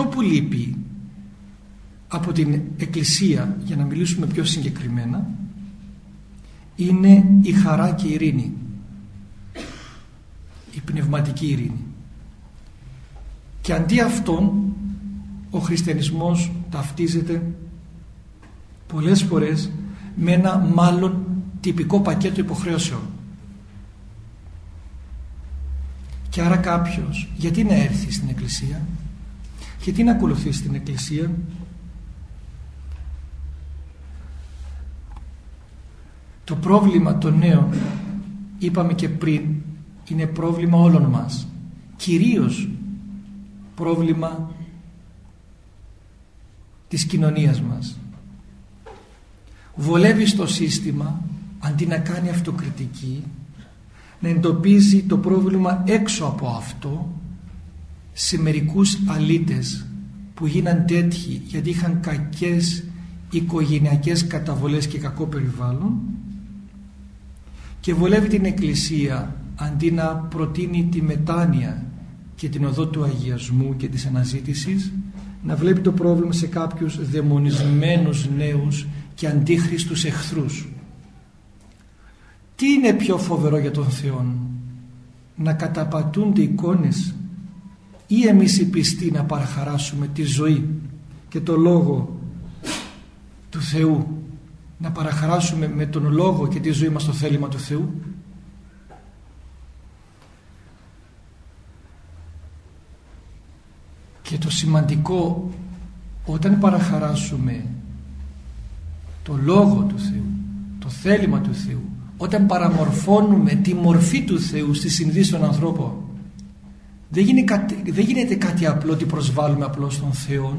αυτό που λείπει από την Εκκλησία για να μιλήσουμε πιο συγκεκριμένα είναι η χαρά και η ειρήνη. Η πνευματική ειρήνη. Και αντί αυτόν ο χριστιανισμός ταυτίζεται πολλές φορές με ένα μάλλον τυπικό πακέτο υποχρεώσεων. Και άρα κάποιος γιατί να έρθει στην εκκλησία; Γιατί να ακολουθήσει την εκκλησία; Το πρόβλημα των νέων είπαμε και πριν είναι πρόβλημα όλων μας. Κυρίως πρόβλημα της κοινωνίας μας. Βολεύει στο σύστημα αντί να κάνει αυτοκριτική να εντοπίζει το πρόβλημα έξω από αυτό σε μερικούς αλήτες που γίναν τέτοιοι γιατί είχαν κακές οικογενειακές καταβολές και κακό περιβάλλον και βολεύει την Εκκλησία αντί να προτείνει τη μετάνοια και την οδό του αγιασμού και της αναζήτησης να βλέπει το πρόβλημα σε κάποιους δαιμονισμένους νέους και αντίχριστους εχθρούς. Τι είναι πιο φοβερό για τον Θεό να καταπατούνται εικόνες ή εμείς οι πιστοί να παραχαράσουμε τη ζωή και το λόγο του Θεού; Να παραχαράσουμε με τον λόγο και τη ζωή μας το θέλημα του Θεού. Και το σημαντικό όταν παραχαράσουμε το λόγο του Θεού το θέλημα του Θεού όταν παραμορφώνουμε τη μορφή του Θεού στη συνδύση των ανθρώπων δεν γίνεται, δεν γίνεται κάτι απλό ότι προσβάλλουμε απλώς τον Θεό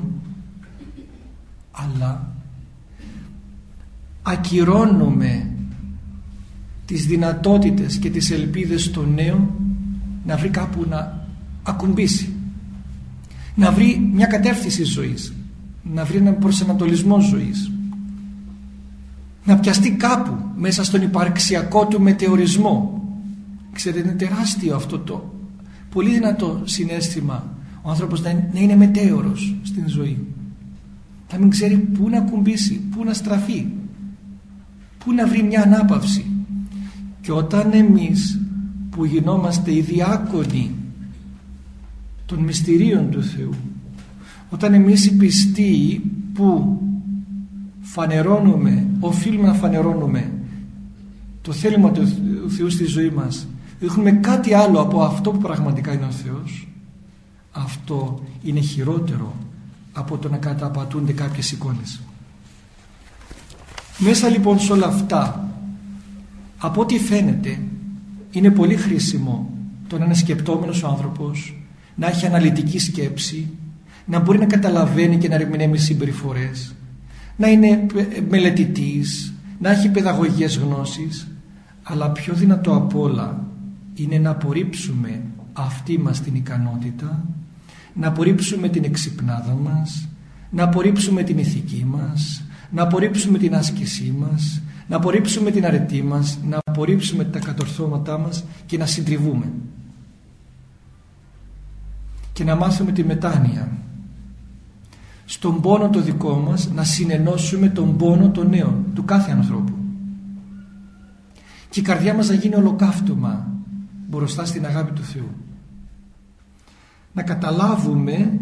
αλλά ακυρώνουμε τις δυνατότητες και τις ελπίδες των νέων να βρει κάπου να ακουμπήσει. Να βρει μια κατεύθυνση ζωής. Να βρει έναν προσανατολισμό ζωής. Να πιαστεί κάπου μέσα στον υπαρξιακό του μετεωρισμό. Ξέρετε είναι τεράστιο αυτό το πολύ δυνατό συνέστημα ο άνθρωπος να είναι μετέωρος στην ζωή. Να μην ξέρει πού να κουμπίσει, πού να στραφεί πού να βρει μια ανάπαυση; Και όταν εμείς που γινόμαστε οι διάκονοι των μυστηρίων του Θεού όταν εμείς οι πιστοί που φανερώνουμε οφείλουμε να φανερώνουμε το θέλημα του Θεού στη ζωή μας δείχνουμε κάτι άλλο από αυτό που πραγματικά είναι ο Θεός αυτό είναι χειρότερο από το να καταπατούνται κάποιες εικόνες μέσα λοιπόν σε όλα αυτά από ό,τι φαίνεται είναι πολύ χρήσιμο το να είναι σκεπτόμενος ο άνθρωπος να έχει αναλυτική σκέψη να μπορεί να καταλαβαίνει και να ερμηνεύει συμπεριφορές να είναι μελετητής να έχει παιδαγωγικές γνώσεις αλλά πιο δυνατό απ' όλα είναι να απορρίψουμε αυτή μας την ικανότητα να απορρίψουμε την εξυπνάδα μας να απορρίψουμε την ηθική μας να απορρίψουμε την άσκησή μας να απορρίψουμε την αρετή μας να απορρίψουμε τα κατορθώματά μας και να συντριβούμε. Και να μάθουμε τη μετάνοια. Στον πόνο το δικό μας να συνενώσουμε τον πόνο των νέων του κάθε ανθρώπου. Και η καρδιά μας να γίνει ολοκαύτωμα μπροστά στην αγάπη του Θεού. Να καταλάβουμε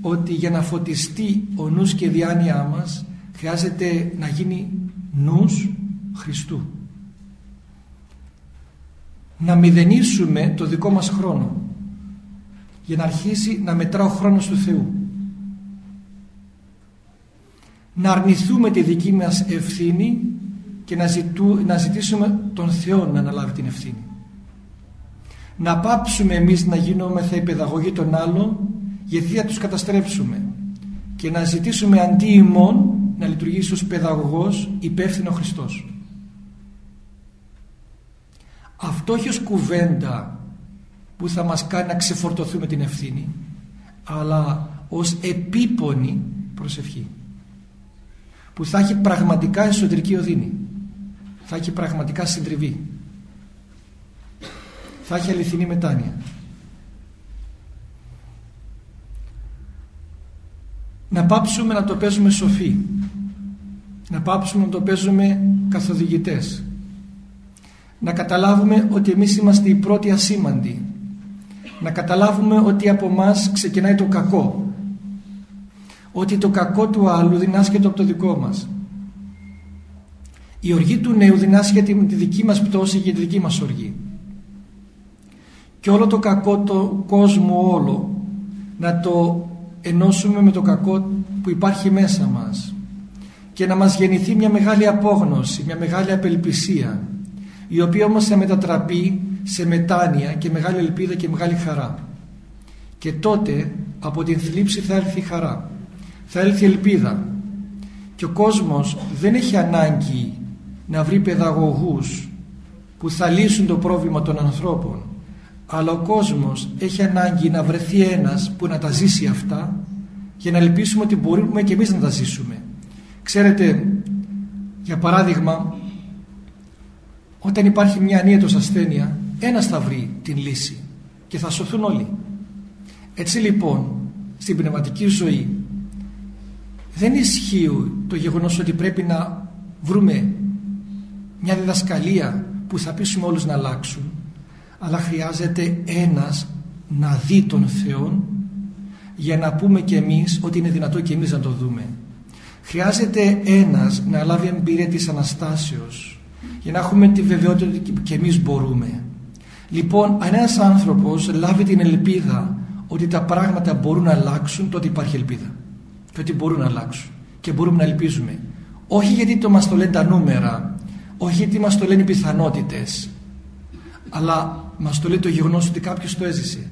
ότι για να φωτιστεί ο νους και η διάνοιά μας χρειάζεται να γίνει νους Χριστού. Να μηδενίσουμε το δικό μας χρόνο για να αρχίσει να μετρά ο χρόνος του Θεού. Να αρνηθούμε τη δική μας ευθύνη και να, ζητού, να ζητήσουμε τον Θεό να αναλάβει την ευθύνη. Να πάψουμε εμείς να γίνομεθα η παιδαγωγή των άλλων γιατί θα τους καταστρέψουμε. Και να ζητήσουμε αντί ημών να λειτουργήσει ως παιδαγωγός υπεύθυνο Χριστός. Αυτό όχι ως κουβέντα που θα μας κάνει να ξεφορτωθούμε την ευθύνη αλλά ως επίπονη προσευχή που θα έχει πραγματικά εσωτερική οδύνη θα έχει πραγματικά συντριβή θα έχει αληθινή μετάνοια πάψουμε να το παίζουμε σοφοί. Να πάψουμε να το παίζουμε καθοδηγητές. Να καταλάβουμε ότι εμείς είμαστε οι πρώτοι ασήμαντοι. Να καταλάβουμε ότι από μας ξεκινάει το κακό. Ότι το κακό του άλλου δινάσκεται από το δικό μας. Η οργή του νέου δινάσκεται με τη δική μας πτώση και τη δική μας οργή. Και όλο το κακό το κόσμο όλο να το ενώσουμε με το κακό που υπάρχει μέσα μας και να μας γεννηθεί μια μεγάλη απόγνωση, μια μεγάλη απελπισία η οποία όμως θα μετατραπεί σε μετάνοια και μεγάλη ελπίδα και μεγάλη χαρά. Και τότε από την θλίψη θα έρθει η χαρά θα έρθει η ελπίδα. Και ο κόσμος δεν έχει ανάγκη να βρει παιδαγωγούς που θα λύσουν το πρόβλημα των ανθρώπων αλλά ο κόσμος έχει ανάγκη να βρεθεί ένας που να τα ζήσει αυτά για να ελπίσουμε ότι μπορούμε και εμείς να τα ζήσουμε. Ξέρετε για παράδειγμα όταν υπάρχει μια ανίετος ασθένεια ένας θα βρει την λύση και θα σωθούν όλοι. Έτσι λοιπόν στην πνευματική ζωή δεν ισχύει το γεγονός ότι πρέπει να βρούμε μια διδασκαλία που θα πείσουμε όλους να αλλάξουν αλλά χρειάζεται ένας να δει τον Θεό για να πούμε και εμείς ότι είναι δυνατό και εμείς να το δούμε. Χρειάζεται ένας να λάβει εμπειρία της Αναστάσεως για να έχουμε τη βεβαιότητα ότι και εμείς μπορούμε. Λοιπόν αν ένας άνθρωπος λάβει την ελπίδα ότι τα πράγματα μπορούν να αλλάξουν τότε υπάρχει ελπίδα και ότι μπορούν να αλλάξουν και μπορούμε να ελπίζουμε. Όχι γιατί το μας το λένε τα νούμερα όχι γιατί μας το λένε οι πιθανότητες αλλά μας το λέει το γεγονός ότι κάποιος το έζησε.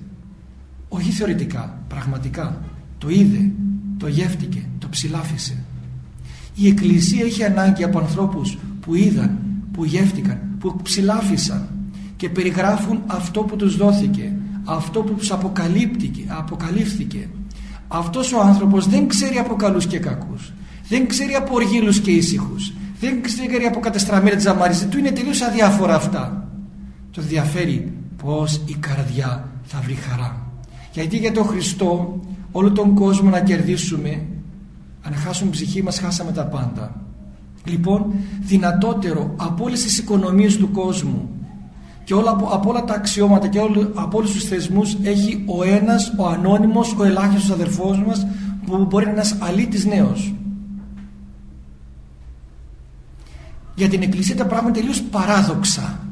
Όχι θεωρητικά, πραγματικά. Το είδε, το γεύτηκε, το ψηλάφισε. Η Εκκλησία έχει ανάγκη από ανθρώπους που είδαν, που γεύτηκαν, που ψηλάφισαν και περιγράφουν αυτό που τους δόθηκε αυτό που τους αποκαλύφθηκε. Αυτός ο άνθρωπος δεν ξέρει από καλούς και κακούς δεν ξέρει από οργήλους και ήσυχους δεν ξέρει από κατεστραμμένα τζαμάριζε του είναι τελείως αδιάφορα αυτά. Το ενδιαφέρει πως η καρδιά θα βρει χαρά. Γιατί για τον Χριστό όλο τον κόσμο να κερδίσουμε αν χάσουμε ψυχή μας χάσαμε τα πάντα. Λοιπόν δυνατότερο από όλες τις οικονομίες του κόσμου και όλα, από όλα τα αξιώματα και όλο, από όλους τους θεσμούς έχει ο ένας, ο ανώνυμος, ο ελάχιστος αδερφός μας που μπορεί να είναι ένας αλήτης νέος. Για την Εκκλησία τα πράγματα τελείως παράδοξα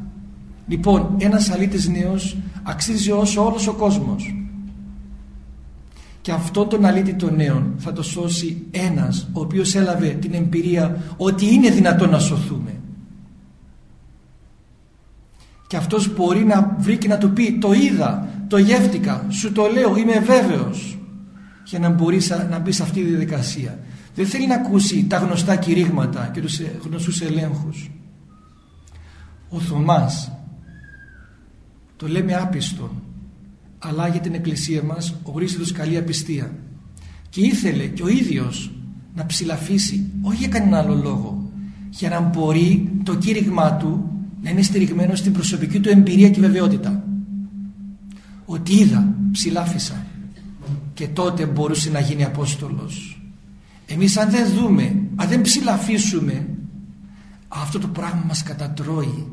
λοιπόν ένας αλήτης νέος αξίζει όσο όλος ο κόσμος. Και αυτό τον αλήτη των νέων θα το σώσει ένας ο οποίος έλαβε την εμπειρία ότι είναι δυνατόν να σωθούμε. Και αυτός μπορεί να βρει και να του πει το είδα, το γεύτηκα, σου το λέω, είμαι βέβαιος για να μπορεί να μπει σε αυτή τη διαδικασία. Δεν θέλει να ακούσει τα γνωστά κηρύγματα και τους γνωστούς ελέγχους. Ο Θωμάς το λέμε άπιστο. Αλλά για την εκκλησία μας ο Χρήστος καλή απιστία. Και ήθελε και ο ίδιος να ψηλαφίσει όχι για κανέναν άλλο λόγο για να μπορεί το κήρυγμά του να είναι στηριγμένο στην προσωπική του εμπειρία και βεβαιότητα. Ότι είδα, ψηλάφισα και τότε μπορούσε να γίνει Απόστολος. Εμείς αν δεν δούμε αν δεν ψηλαφίσουμε αυτό το πράγμα μας κατατρώει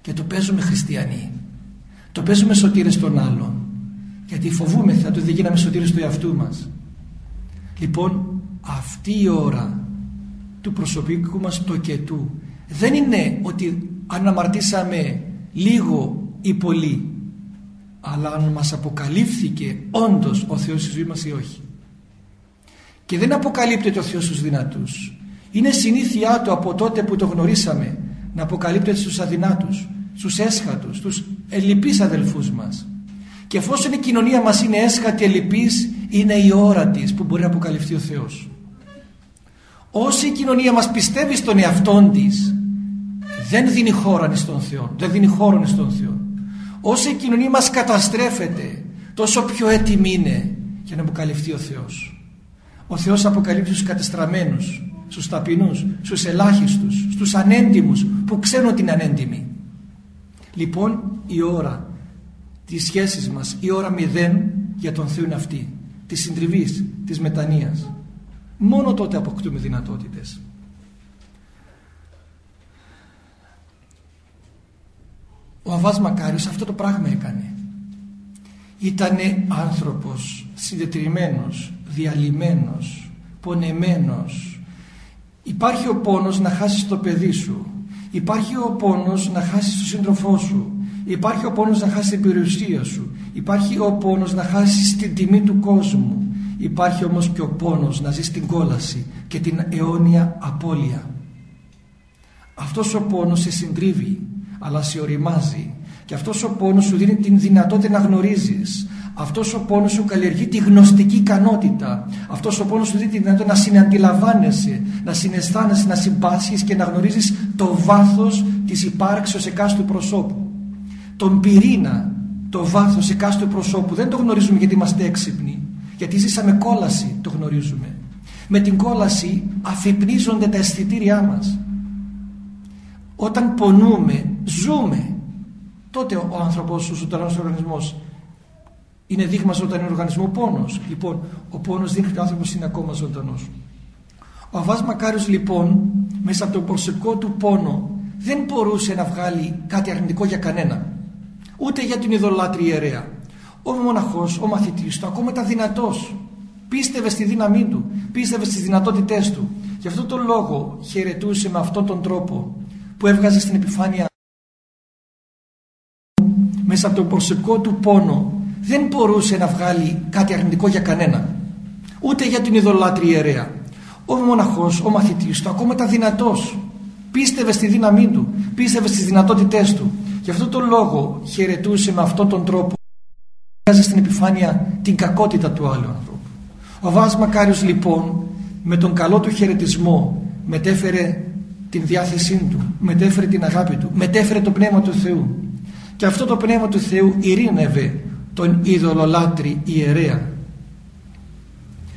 και το παίζουμε χριστιανοί το παίζουμε σωτήρες των άλλων γιατί φοβούμεθα ότι δεν γίναμε σωτήρες του εαυτού μας. Λοιπόν αυτή η ώρα του προσωπικού μας τοκετού δεν είναι ότι αν αμαρτήσαμε λίγο ή πολύ αλλά αν μας αποκαλύφθηκε όντως ο Θεός στη ζωή μας ή όχι. Και δεν αποκαλύπτεται ο Θεός στους δυνατούς. Είναι συνήθειά του από τότε που το γνωρίσαμε να αποκαλύπτεται στους αδυνάτους στους έσχατους, στους ελλειπείς αδελφούς μας. Και εφόσον η κοινωνία μας είναι έσχατη ελλειπής είναι η ώρα της που μπορεί να αποκαλυφθεί ο Θεός. Όση η κοινωνία μας πιστεύει στον εαυτόν της δεν δίνει χώρο στον Θεό δεν δίνει χώρο στον Θεό. Όσο η κοινωνία μας καταστρέφεται τόσο πιο έτοιμη είναι για να αποκαλυφθεί ο Θεός. Ο Θεός αποκαλύπτει στους κατεστραμμένους στους ταπεινούς, στους ελάχιστους στους ανέντιμους που ξέρουν ότι είναι ανέντιμοι λοιπόν η ώρα της σχέσης μας η ώρα μηδέν για τον Θεό είναι αυτή της συντριβής, της μετανοίας. Μόνο τότε αποκτούμε δυνατότητες. Ο Αβάς Μακάριος αυτό το πράγμα έκανε. Ήτανε άνθρωπος συντετριμένος διαλυμένος πονεμένος. Υπάρχει ο πόνος να χάσεις το παιδί σου υπάρχει ο πόνος να χάσεις τον σύντροφό σου. Υπάρχει ο πόνος να χάσεις την περιουσία σου. Υπάρχει ο πόνος να χάσεις την τιμή του κόσμου. Υπάρχει όμως και ο πόνος να ζεις την κόλαση και την αιώνια απώλεια. Αυτός ο πόνος σε συντρίβει αλλά σε οριμάζει. Και αυτός ο πόνος σου δίνει την δυνατότητα να γνωρίζεις αυτός ο πόνος σου καλλιεργεί τη γνωστική ικανότητα. Αυτός ο πόνος σου δίνει τη δυνατότητα να συναντιλαμβάνεσαι να συναισθάνεσαι, να συμπάσχεις και να γνωρίζεις το βάθος της υπάρξεως εκάστου προσώπου. Τον πυρήνα το βάθος εκάστου προσώπου δεν το γνωρίζουμε γιατί είμαστε έξυπνοι γιατί ζήσαμε κόλαση το γνωρίζουμε. Με την κόλαση αφυπνίζονται τα αισθητήριά μας. Όταν πονούμε ζούμε. Τότε ο άνθρωπος, ο ζωντανός οργανισμός είναι δείγμα ζωντανού οργανισμού πόνος. Λοιπόν ο πόνος δείχνει ότι ο άνθρωπος είναι ακόμα ζωντανός. Ο Αβάς Μακάριος λοιπόν μέσα από τον προσωπικό του πόνο δεν μπορούσε να βγάλει κάτι αρνητικό για κανένα. Ούτε για την ειδωλάτρη ιερέα. Ο μοναχός, ο μαθητής του ακόμα ήταν δυνατός. Πίστευε στη δύναμή του πίστευε στις δυνατότητές του. Γι' αυτό τον λόγο χαιρετούσε με αυτόν τον τρόπο που έβγαζε στην επιφάνεια. Μέσα από τον προσωπικό του πόνο δεν μπορούσε να βγάλει κάτι αρνητικό για κανένα ούτε για την ειδωλάτρη ιερέα. Ο μοναχός, ο μαθητής του ακόμα ήταν δυνατός. Πίστευε στη δύναμή του πίστευε στις δυνατότητές του. Γι' αυτό τον λόγο χαιρετούσε με αυτόν τον τρόπο. Έβγαζε στην επιφάνεια την κακότητα του άλλου ανθρώπου. Ο Βάς Μακάριος λοιπόν με τον καλό του χαιρετισμό μετέφερε την διάθεσή του μετέφερε την αγάπη του μετέφερε το Πνεύμα του Θεού. Και αυτό το Πνεύμα του Θεού ειρήνευε τον ειδωλολάτρη ιερέα.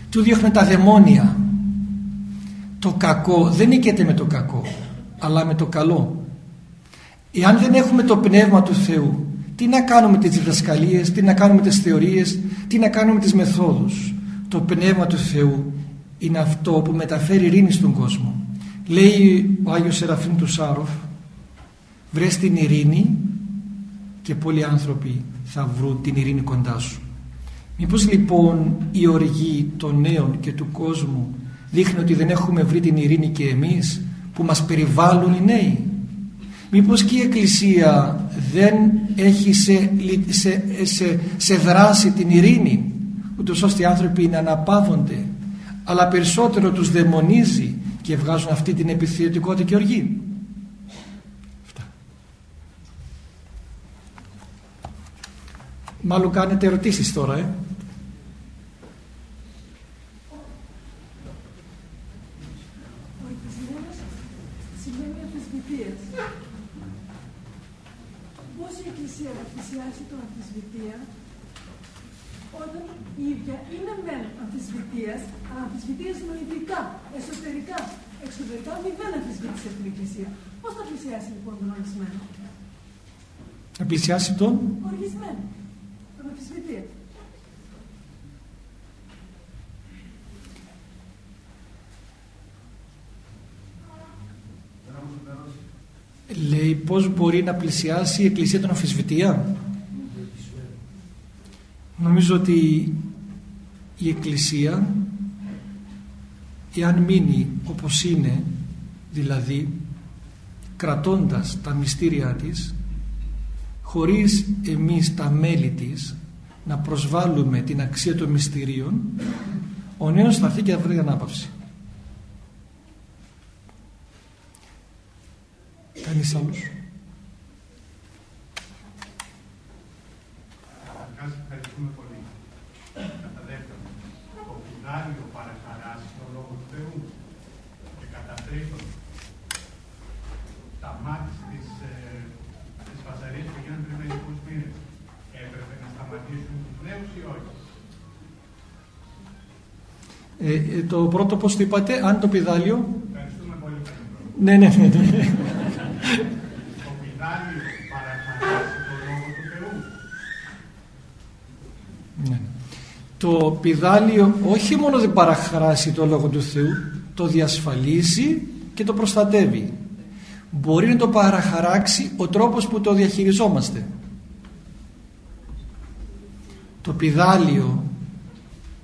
Του διώχνε τα δαιμόνια. Το κακό δεν νικέται με το κακό αλλά με το καλό. Εάν δεν έχουμε το Πνεύμα του Θεού τι να κάνουμε τις διδασκαλίες τι να κάνουμε τις θεωρίες τι να κάνουμε τις μεθόδους; Το Πνεύμα του Θεού είναι αυτό που μεταφέρει ειρήνη στον κόσμο. Λέει ο Άγιος Σεραφείμ του Σάροφ βρες την ειρήνη και πολλοί άνθρωποι θα βρουν την ειρήνη κοντά σου. Μήπως λοιπόν η οργή των νέων και του κόσμου δείχνει ότι δεν έχουμε βρει την ειρήνη και εμείς που μας περιβάλλουν οι νέοι; Μήπως και η Εκκλησία δεν έχει σε, σε, σε, σε δράση την ειρήνη ούτως ώστε οι άνθρωποι να αναπαύονται αλλά περισσότερο τους δαιμονίζει και βγάζουν αυτή την επιθετικότητα και οργή; Μάλλον κάνετε ερωτήσεις τώρα, ε. Πώς η Εκκλησία θα θυσιάσει τον αμφισβητία όταν η ίδια είναι μεν αμφισβητίας, αλλά αμφισβητίας νοητικά, εσωτερικά, εξωτερικά δεν αμφισβήτησε την Εκκλησία. Πώς θα πλησιάσει λοιπόν τον οργισμένο. Θα πλησιάσει τον οργισμένο αμφισβητία. Λέει πώς μπορεί να πλησιάσει η Εκκλησία τον αμφισβητία; Νομίζω ότι η Εκκλησία εάν μείνει όπως είναι δηλαδή κρατώντας τα μυστήρια της χωρίς εμείς τα μέλη της να προσβάλλουμε την αξία των μυστηρίων ο νέος θα έρθει και θα βρει ανάπαυση. Κανείς άλλος ευχαριστούμε πολύ. Κατά δεύτερον, το πουδάριο παραχαράσει τον Λόγο του Θεού. Και κατά τρίτον, τα μάτια της ε, φασαρίες που γίνανε πριν μερικούς μήνες έπρεπε να σταματήσουν τους νέους ή όχι. Ε, ε, το πρώτο πώς το είπατε, αν το πιδάλιο. Ευχαριστούμε πολύ. Ναι, ναι, ναι. ναι. το πιδάλιο παραχαράσει τον Λόγο του Θεού. Ναι. το πιδάλιο όχι μόνο δεν παραχράσει το Λόγο του Θεού το διασφαλίσει και το προστατεύει μπορεί να το παραχαράξει ο τρόπος που το διαχειριζόμαστε το πιδάλιο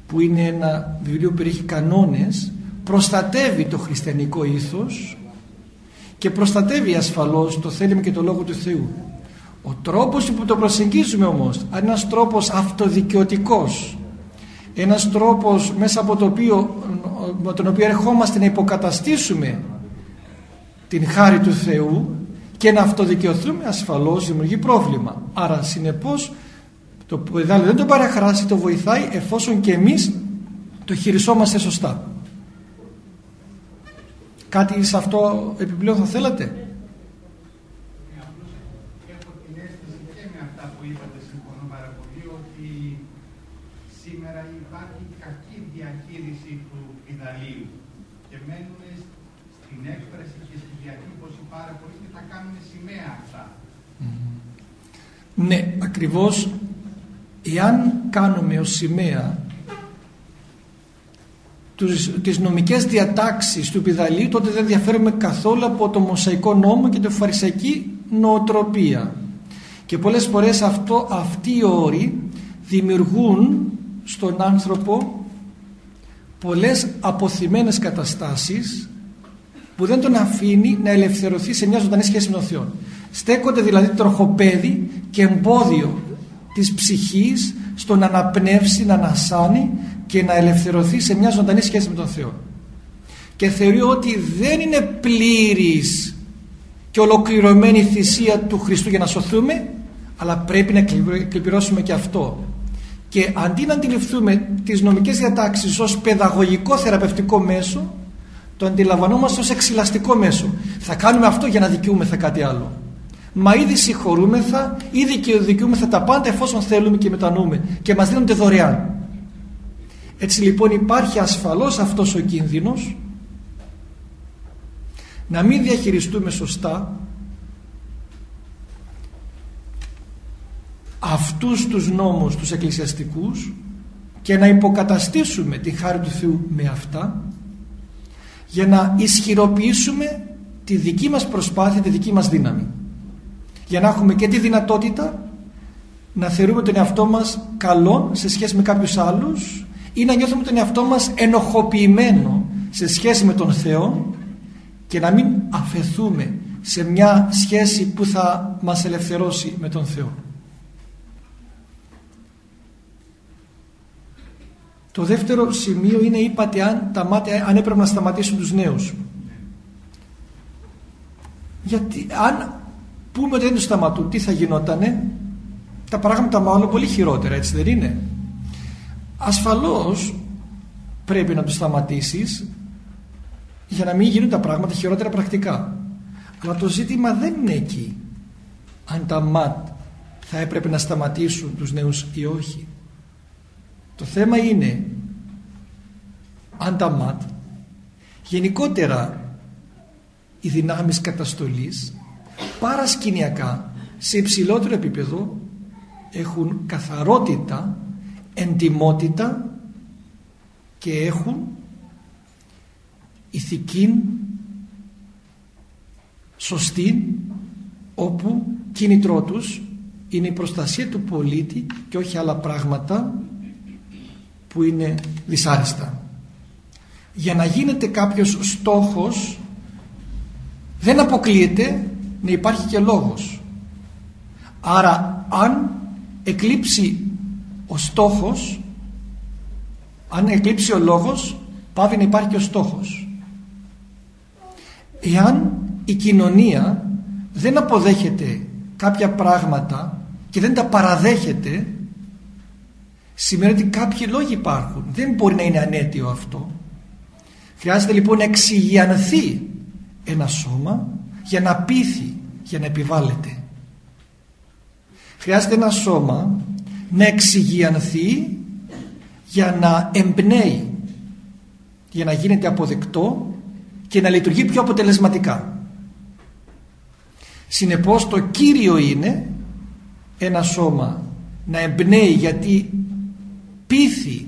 που είναι ένα βιβλίο που περιέχει κανόνες προστατεύει το χριστιανικό ήθος και προστατεύει ασφαλώς το θέλημα και το Λόγο του Θεού. Ο τρόπος που το προσεγγίζουμε όμως ένας τρόπος αυτοδικαιωτικός ένας τρόπος μέσα από το οποίο, με τον οποίο ερχόμαστε να υποκαταστήσουμε την χάρη του Θεού και να αυτοδικαιωθούμε ασφαλώς δημιουργεί πρόβλημα. Άρα συνεπώς το παιδάλιο δεν το παραχράσει το βοηθάει εφόσον και εμείς το χειρισόμαστε σωστά. Κάτι σε αυτό επιπλέον θα θέλατε; Ναι, ακριβώς εάν κάνουμε ως σημαία τους, τις νομικές διατάξεις του πιδαλίου τότε δεν διαφέρουμε καθόλου από το Μοσαϊκό νόμο και τη Φαρισαϊκή νοοτροπία και πολλές φορές αυτό, αυτοί οι όροι δημιουργούν στον άνθρωπο πολλές αποθυμένες καταστάσεις που δεν τον αφήνει να ελευθερωθεί σε μια ζωντανή σχέση με τον Θεό. Στέκονται δηλαδή τροχοπέδι και εμπόδιο της ψυχής στο να αναπνεύσει, να ανασάνει και να ελευθερωθεί σε μια ζωντανή σχέση με τον Θεό. Και θεωρεί ότι δεν είναι πλήρης και ολοκληρωμένη θυσία του Χριστού για να σωθούμε αλλά πρέπει να εκπληρώσουμε και αυτό. Και αντί να αντιληφθούμε τις νομικές διατάξεις ως παιδαγωγικό θεραπευτικό μέσο το αντιλαμβανόμαστε ως εξυλαστικό μέσο. Θα κάνουμε αυτό για να δικαιούμεθα κάτι άλλο. Μα ήδη συγχωρούμεθα, ήδη και δικαιούμεθα τα πάντα εφόσον θέλουμε και μετανοούμε και μας δίνονται δωρεάν. Έτσι λοιπόν υπάρχει ασφαλώς αυτός ο κίνδυνος να μην διαχειριστούμε σωστά αυτούς τους νόμους τους εκκλησιαστικούς και να υποκαταστήσουμε τη χάρη του Θεού με αυτά για να ισχυροποιήσουμε τη δική μας προσπάθεια, τη δική μας δύναμη για να έχουμε και τη δυνατότητα να θεωρούμε τον εαυτό μας καλό σε σχέση με κάποιους άλλους ή να νιώθουμε τον εαυτό μας ενοχοποιημένο σε σχέση με τον Θεό και να μην αφαιθούμε σε μια σχέση που θα μας ελευθερώσει με τον Θεό. Το δεύτερο σημείο είναι είπατε αν τα μάτια αν έπρεπε να σταματήσουν τους νέους. Γιατί αν πούμε ότι δεν τους σταματούν τι θα γινότανε τα πράγματα μάλλον πολύ χειρότερα έτσι δεν είναι. Ασφαλώς πρέπει να τους σταματήσεις για να μην γίνουν τα πράγματα χειρότερα πρακτικά. Αλλά το ζήτημα δεν είναι εκεί. Αν τα ΜΑΤ θα έπρεπε να σταματήσουν τους νέους ή όχι. Το θέμα είναι αν τα ΜΑΤ γενικότερα οι δυνάμεις καταστολής παρασκηνιακά σε υψηλότερο επίπεδο έχουν καθαρότητα, εντιμότητα και έχουν ηθική σωστή όπου κίνητρό τους είναι η προστασία του πολίτη και όχι άλλα πράγματα που είναι δυσάρεστα. Για να γίνεται κάποιος στόχος δεν αποκλείεται να υπάρχει και λόγος. Άρα αν εκλείψει ο στόχος αν εκλείψει ο λόγος πάβει να υπάρχει και ο στόχος. Εάν η κοινωνία δεν αποδέχεται κάποια πράγματα και δεν τα παραδέχεται σημαίνει ότι κάποιοι λόγοι υπάρχουν. Δεν μπορεί να είναι ανέτειο αυτό. Χρειάζεται λοιπόν να εξηγιανθεί ένα σώμα για να πείθει, για να επιβάλλεται. Χρειάζεται ένα σώμα να εξηγιανθεί για να εμπνέει, για να γίνεται αποδεκτό και να λειτουργεί πιο αποτελεσματικά. Συνεπώς το κύριο είναι ένα σώμα να εμπνέει γιατί πείθει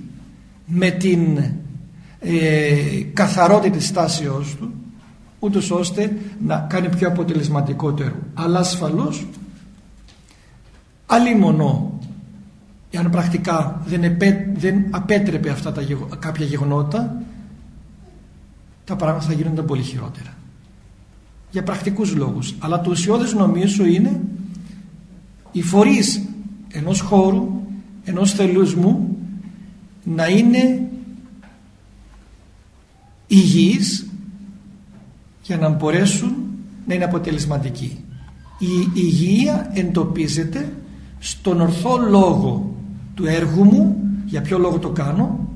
με την ε, καθαρότητα της στάσεώς του ούτως ώστε να κάνει πιο αποτελεσματικότερο. Αλλά ασφαλώς μονό εάν πρακτικά δεν, επέ, δεν απέτρεπε αυτά τα κάποια γεγονότα τα πράγματα θα γίνονταν πολύ χειρότερα. Για πρακτικούς λόγους. Αλλά το ουσιώδες νομίζω είναι οι φορείς ενός χώρου ενός θελούσμου να είναι υγιείς για να μπορέσουν να είναι αποτελεσματικοί. Η υγεία εντοπίζεται στον ορθό λόγο του έργου μου, για ποιο λόγο το κάνω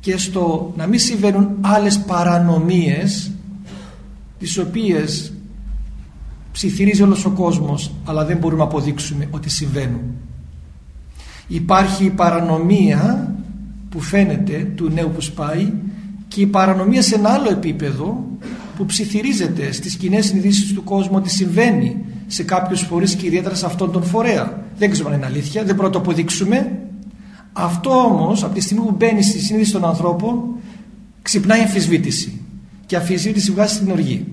και στο να μην συμβαίνουν άλλες παρανομίες τις οποίες ψιθυρίζει όλος ο κόσμος αλλά δεν μπορούμε να αποδείξουμε ότι συμβαίνουν. Υπάρχει η παρανομία που φαίνεται του νέου που σπάει και η παρανομία σε ένα άλλο επίπεδο που ψιθυρίζεται στις κοινές συνειδήσεις του κόσμου ότι συμβαίνει σε κάποιους φορείς και ιδιαίτερα σε αυτόν τον φορέα. Δεν ξέρω αν είναι αλήθεια, δεν πρώτο αποδείξουμε. Αυτό όμως από τη στιγμή που μπαίνει στη συνείδηση των ανθρώπων ξυπνάει αμφισβήτηση και αμφισβήτηση βγάζει την οργή.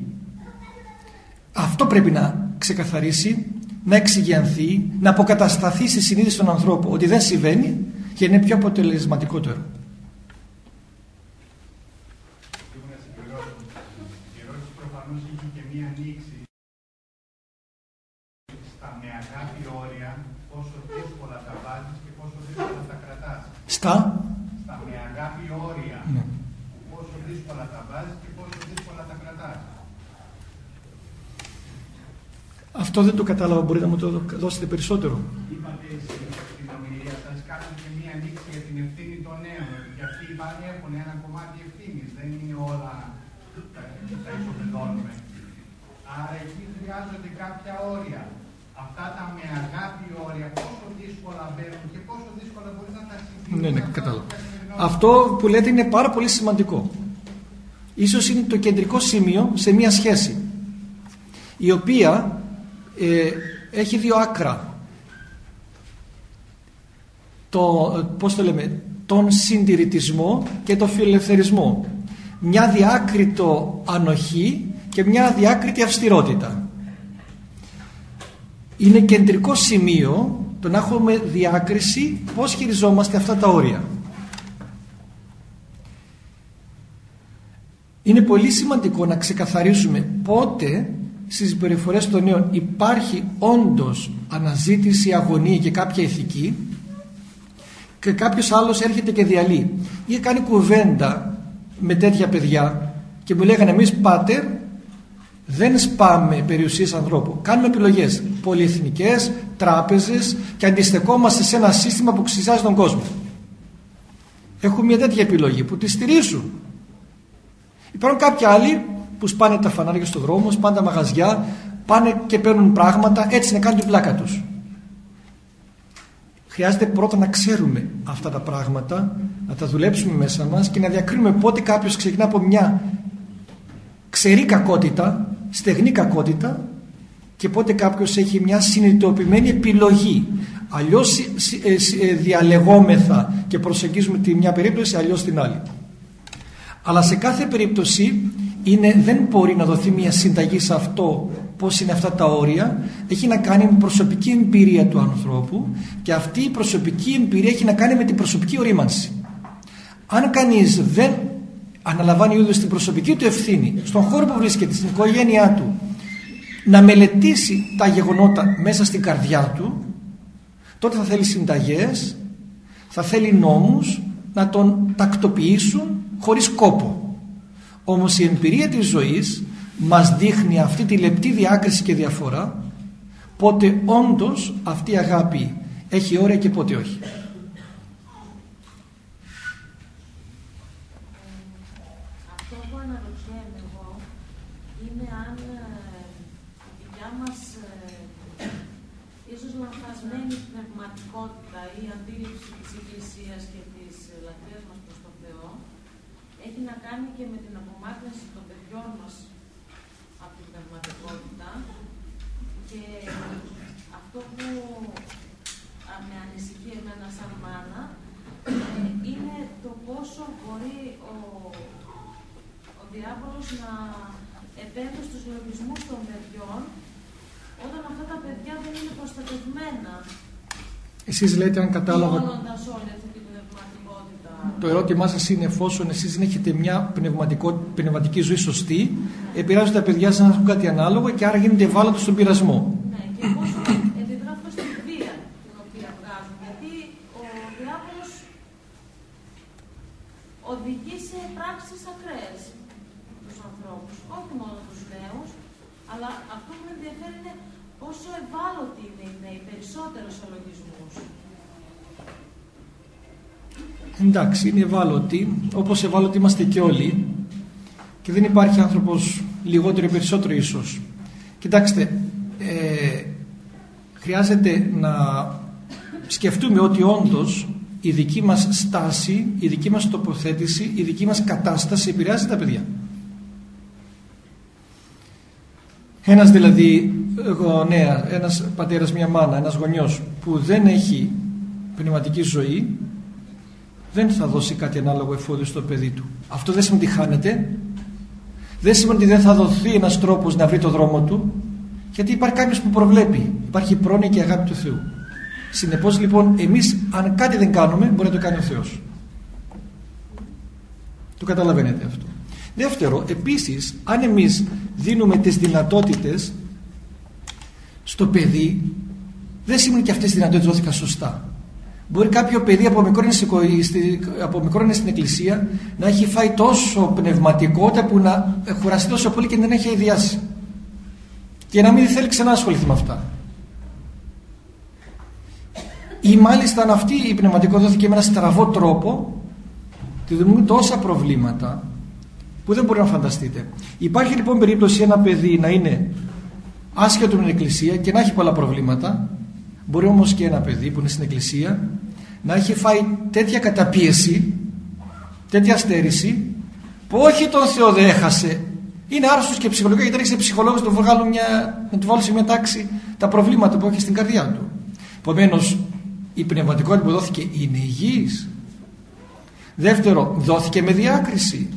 Αυτό πρέπει να ξεκαθαρίσει, να εξηγιανθεί, να αποκατασταθεί στη συνείδηση των ανθρώπων ότι δεν συμβαίνει και είναι πιο αποτελεσματικότερο. Στα; Στα με αγάπη όρια. Ναι. Πόσο δύσκολα τα βάζεις και πόσο δύσκολα τα κρατάς. Αυτό δεν το κατάλαβα. Μπορείτε να μου το δώσετε περισσότερο. Είπατε στην ομιλία σας κάνετε και μία ανοίξη για την ευθύνη των νέων. Γιατί αυτοί οι έχουν ένα κομμάτι ευθύνης. Δεν είναι όλα τα ισοπεδώνουμε. Άρα εκεί χρειάζονται κάποια όρια. Αυτά τα με αγάπη όρια πόσο δύσκολα μπαίνουν και πόσο δύσκολα μπορεί να τα ναι, ναι, κατάλαβα. Αυτό που λέτε είναι πάρα πολύ σημαντικό. Ίσως είναι το κεντρικό σημείο σε μια σχέση η οποία ε, έχει δύο άκρα. Το, πώς το λέμε, τον συντηρητισμό και τον φιλελευθερισμό. Μια διάκριτο ανοχή και μια διάκριτη αυστηρότητα. Είναι κεντρικό σημείο το να έχουμε διάκριση πώς χειριζόμαστε αυτά τα όρια. Είναι πολύ σημαντικό να ξεκαθαρίσουμε πότε στις συμπεριφορές των νέων υπάρχει όντως αναζήτηση, αγωνία και κάποια ηθική και κάποιος άλλος έρχεται και διαλύει ή κάνει κουβέντα με τέτοια παιδιά και μου λέγανε εμείς πάτερ δεν σπάμε περιουσίες ανθρώπου. Κάνουμε επιλογές πολυεθνικές, τράπεζες και αντιστεκόμαστε σε ένα σύστημα που ξυσιάζει τον κόσμο. Έχουμε μια τέτοια επιλογή που τη στηρίζουν. Υπάρχουν κάποιοι άλλοι που σπάνε τα φανάρια στον δρόμο, σπάνε τα μαγαζιά, πάνε και παίρνουν πράγματα, έτσι να κάνουν την πλάκα τους. Χρειάζεται πρώτα να ξέρουμε αυτά τα πράγματα, να τα δουλέψουμε μέσα μας και να διακρίνουμε πότε κάποιος ξεκινά από μια ξερή κακότητα στεγνή κακότητα και πότε κάποιος έχει μια συνειδητοποιημένη επιλογή. Αλλιώς ε, ε, διαλεγόμεθα και προσεγγίζουμε τη μια περίπτωση αλλιώς την άλλη. Αλλά σε κάθε περίπτωση είναι, δεν μπορεί να δοθεί μια συνταγή σε αυτό πώς είναι αυτά τα όρια. Έχει να κάνει με προσωπική εμπειρία του ανθρώπου και αυτή η προσωπική εμπειρία έχει να κάνει με την προσωπική ορίμανση. Αν κανείς δεν αναλαμβάνει ο ίδιος την προσωπική του ευθύνη στον χώρο που βρίσκεται, στην οικογένειά του να μελετήσει τα γεγονότα μέσα στην καρδιά του τότε θα θέλει συνταγές θα θέλει νόμους να τον τακτοποιήσουν χωρίς κόπο. Όμως η εμπειρία της ζωής μας δείχνει αυτή τη λεπτή διάκριση και διαφορά πότε όντως αυτή η αγάπη έχει όρια και πότε όχι κάνει και με την απομάκρυνση των παιδιών μας από την πνευματικότητα και αυτό που με ανησυχεί εμένα σαν μάνα ε, είναι το πόσο μπορεί ο, ο διάβολος να επέμβει στους λογισμούς των παιδιών όταν αυτά τα παιδιά δεν είναι προστατευμένα. Εσείς λέτε αν κατάλαβα... Βιώνοντας όλη αυτή την πνευματικότητα. Το ερώτημά σας είναι εφόσον εσείς δεν έχετε μια πνευματική ζωή σωστή, επηρεάζουν τα παιδιά σας να έχουν κάτι ανάλογο και άρα γίνεται ευάλωτο στον πειρασμό. Ναι, και πόσο επιδρά αυτό στη βία την οποία βγάζουν. Γιατί ο διάβολος οδηγεί σε πράξεις ακραίες τους ανθρώπους. Όχι μόνο τους νέους, αλλά αυτό που με ενδιαφέρει είναι πόσο ευάλωτοι είναι οι νέοι, περισσότερο σε λογισμούς. Εντάξει, είναι ευάλωτοι, όπως ευάλωτοι είμαστε και όλοι και δεν υπάρχει άνθρωπος λιγότερο ή περισσότερο ίσως. Κοιτάξτε, ε, χρειάζεται να σκεφτούμε ότι όντως η δική μας στάση, η δική μας τοποθέτηση, η δική μας κατάσταση επηρεάζει τα παιδιά. Ένας δηλαδή γονέα, ένας πατέρας, μια μάνα, ένας γονιός που δεν έχει πνευματική ζωή δεν θα δώσει κάτι ανάλογο εφόδιο στο παιδί του. Αυτό δεν σημαίνει ότι χάνεται. Δεν σημαίνει ότι δεν θα δοθεί ένας τρόπος να βρει το δρόμο του γιατί υπάρχει κάποιος που προβλέπει. Υπάρχει πρόνοια και αγάπη του Θεού. Συνεπώς λοιπόν εμείς αν κάτι δεν κάνουμε μπορεί να το κάνει ο Θεός. Το καταλαβαίνετε αυτό. Δεύτερο, επίσης αν εμείς δίνουμε τις δυνατότητες στο παιδί δεν σημαίνει και αυτές οι δυνατότητες δόθηκαν σωστά. Μπορεί κάποιο παιδί από μικρό, από μικρό είναι στην εκκλησία να έχει φάει τόσο πνευματικότητα που να χουραστεί τόσο πολύ και να δεν έχει αειδιάσει. Και να μην θέλει ξανά να ασχοληθεί με αυτά. Ή μάλιστα αν αυτή η πνευματικότητα δόθηκε με ένα στραβό τρόπο και δημιουργεί τόσα προβλήματα που δεν μπορεί να φανταστείτε. Υπάρχει λοιπόν περίπτωση ένα παιδί να είναι άσχετο με την εκκλησία και να έχει πολλά προβλήματα. Μπορεί όμως και ένα παιδί που είναι στην εκκλησία να έχει φάει τέτοια καταπίεση τέτοια στέρηση που όχι τον Θεό δεν έχασε. Είναι άρρωστος και ψυχολογικά γιατί έρχεται ψυχολόγος να του, βγάλουν μια, να του βάλουν σε μια τάξη τα προβλήματα που έχει στην καρδιά του. Επομένως η πνευματικότητα που δόθηκε είναι υγιής. Δεύτερο δόθηκε με διάκριση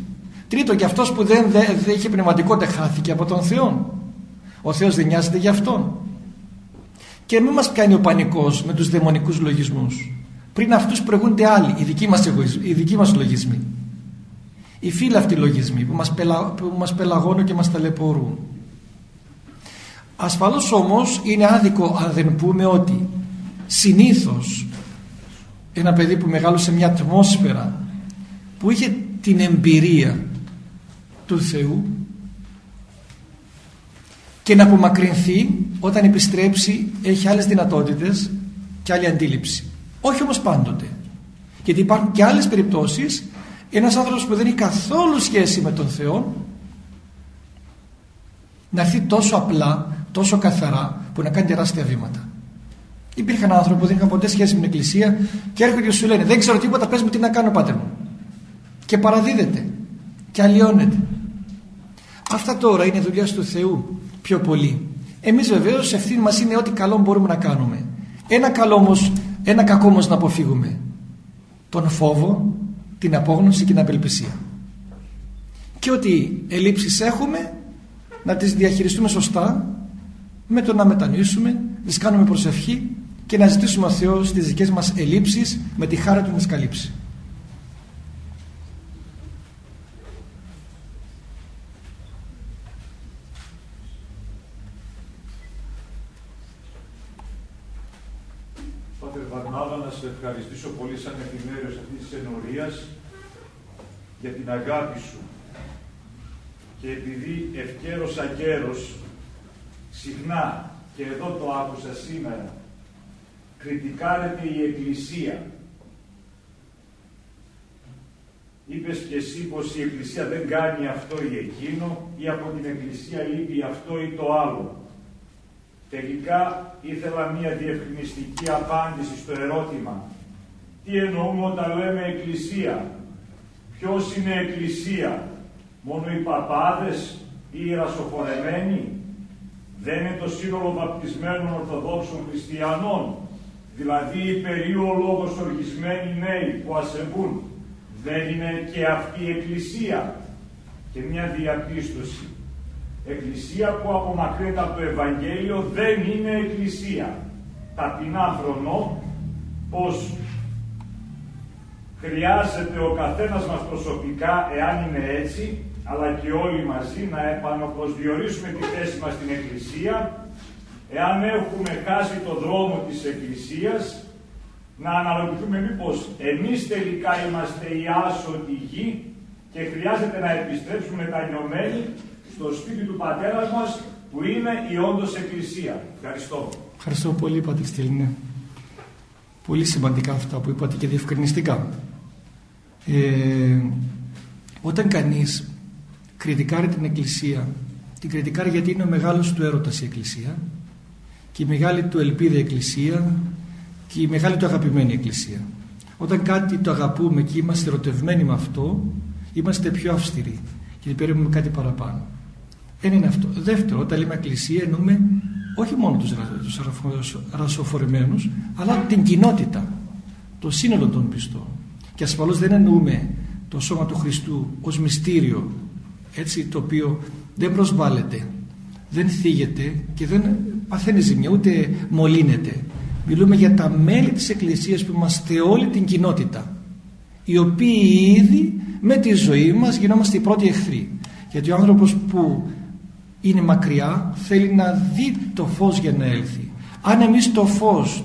τρίτο και αυτός που δεν, δεν, δεν είχε πνευματικότητα χάθηκε από τον Θεό ο Θεός δεν νοιάζεται για αυτόν. Και μην μας κάνει ο πανικός με τους δαιμονικούς λογισμούς. Πριν αυτούς προηγούνται άλλοι οι δικοί μας, εγωισμοί, οι δικοί μας λογισμοί. Οι φύλαυτοι λογισμοί που μας, πελα, που μας πελαγώνουν και μας ταλαιπωρούν. Ασφαλώς όμως είναι άδικο αν δεν πούμε ότι συνήθως ένα παιδί που μεγάλωσε μια ατμόσφαιρα που είχε την εμπειρία του Θεού και να απομακρυνθεί όταν επιστρέψει έχει άλλες δυνατότητες και άλλη αντίληψη. Όχι όμως πάντοτε. Γιατί υπάρχουν και άλλες περιπτώσεις ένας άνθρωπος που δεν έχει καθόλου σχέση με τον Θεό να έρθει τόσο απλά, τόσο καθαρά που να κάνει τεράστια βήματα. Υπήρχαν άνθρωποι που δεν είχαν ποτέ σχέση με την Εκκλησία και έρχονται και σου λένε Δεν ξέρω τίποτα, πες μου τι να κάνω, πάτερ μου. Και παραδίδεται και αλλοιώνεται. Αυτά τώρα είναι δουλειάς του Θεού πιο πολύ. Εμείς βεβαίως ευθύνη μας είναι ό,τι καλό μπορούμε να κάνουμε. Ένα, καλό όμως, ένα κακό όμως να αποφύγουμε. Τον φόβο, την απόγνωση και την απελπισία. Και ό,τι ελλείψεις έχουμε να τις διαχειριστούμε σωστά με το να μετανοήσουμε, να τις κάνουμε προσευχή και να ζητήσουμε ο Θεός τις δικές μας ελλείψεις με τη χάρα του να τις καλύψει. σε ευχαριστήσω πολύ σαν επιμέρους αυτής της ενορίας για την αγάπη σου και επειδή ευκαίρος αγκαίρος συχνά και εδώ το άκουσα σήμερα κριτικάρεται η Εκκλησία Είπες και εσύ πως η Εκκλησία δεν κάνει αυτό ή εκείνο ή από την Εκκλησία λείπει αυτό ή το άλλο. Τελικά ήθελα μία διευκρινιστική απάντηση στο ερώτημα. Τι εννοούμε όταν λέμε εκκλησία; Ποιος είναι εκκλησία; Μόνο οι παπάδες ή οι ρασοφορεμένοι; Δεν είναι το σύνολο βαπτισμένων Ορθοδόξων Χριστιανών; Δηλαδή οι περίολογος οργισμένοι νέοι που ασεβούν. Δεν είναι και αυτή η Εκκλησία; Και μια διαπίστωση. Εκκλησία που απομακρύνεται από το Ευαγγέλιο δεν είναι Εκκλησία. Ταπεινά φρονώ πως χρειάζεται ο καθένας μας προσωπικά, εάν είναι έτσι, αλλά και όλοι μαζί να επαναπροσδιορίσουμε τη θέση μας στην Εκκλησία, εάν έχουμε χάσει το δρόμο της Εκκλησίας, να αναλογηθούμε μήπως εμείς τελικά είμαστε οι άσωτοι γη και χρειάζεται να επιστρέψουμε μετανιωμένοι στο σπίτι του πατέρας μας που είναι η όντως Εκκλησία. Ευχαριστώ. Ευχαριστώ πολύ, Πατήρ Στυλίνε. Πολύ σημαντικά αυτά που είπατε και διευκρινιστικά. Ε, όταν κανείς κριτικάρει την Εκκλησία την κριτικάρει γιατί είναι ο μεγάλος του έρωτας η Εκκλησία και η μεγάλη του ελπίδα Εκκλησία και η μεγάλη του αγαπημένη Εκκλησία. Όταν κάτι το αγαπούμε και είμαστε ερωτευμένοι με αυτό είμαστε πιο αυστηροί και περιμένουμε κάτι παραπάνω. Ένα είναι αυτό. Δεύτερο όταν λέμε Εκκλησία εννοούμε όχι μόνο τους, τους ρασοφορεμένους αλλά την κοινότητα το σύνολο των πιστών και ασφαλώς δεν εννοούμε το σώμα του Χριστού ως μυστήριο έτσι το οποίο δεν προσβάλλεται δεν θίγεται και δεν παθαίνει ζημιά ούτε μολύνεται. Μιλούμε για τα μέλη της Εκκλησίας που είμαστε όλη την κοινότητα οι οποίοι ήδη με τη ζωή μας γινόμαστε οι πρώτοι εχθροί. Γιατί ο άνθρωπος που είναι μακριά θέλει να δει το φως για να έλθει. Αν εμείς το φως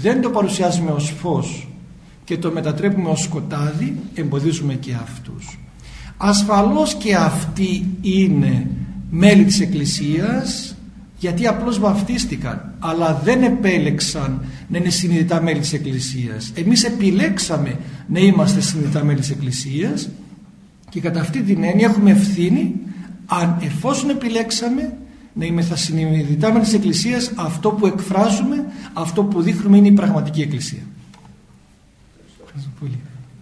δεν το παρουσιάζουμε ως φως και το μετατρέπουμε ως σκοτάδι εμποδίζουμε και αυτούς. Ασφαλώς και αυτοί είναι μέλη της Εκκλησίας γιατί απλώς βαφτίστηκαν αλλά δεν επέλεξαν να είναι συνειδητά μέλη της Εκκλησίας. Εμείς επιλέξαμε να είμαστε συνειδητά μέλη της Εκκλησίας και κατά αυτή την έννοια έχουμε ευθύνη αν εφόσον επιλέξαμε να είμαστε συνειδητά μέλη της Εκκλησίας αυτό που εκφράζουμε αυτό που δείχνουμε είναι η πραγματική Εκκλησία πολύ.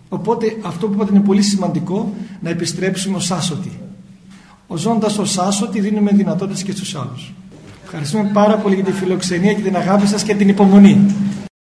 Οπότε αυτό που είπατε είναι πολύ σημαντικό να επιστρέψουμε ως άσωτοι. Ο ζώντας ως άσωτοι δίνουμε δυνατότητες και στους άλλους. Ευχαριστούμε πάρα πολύ για τη φιλοξενία και την αγάπη σας και την υπομονή.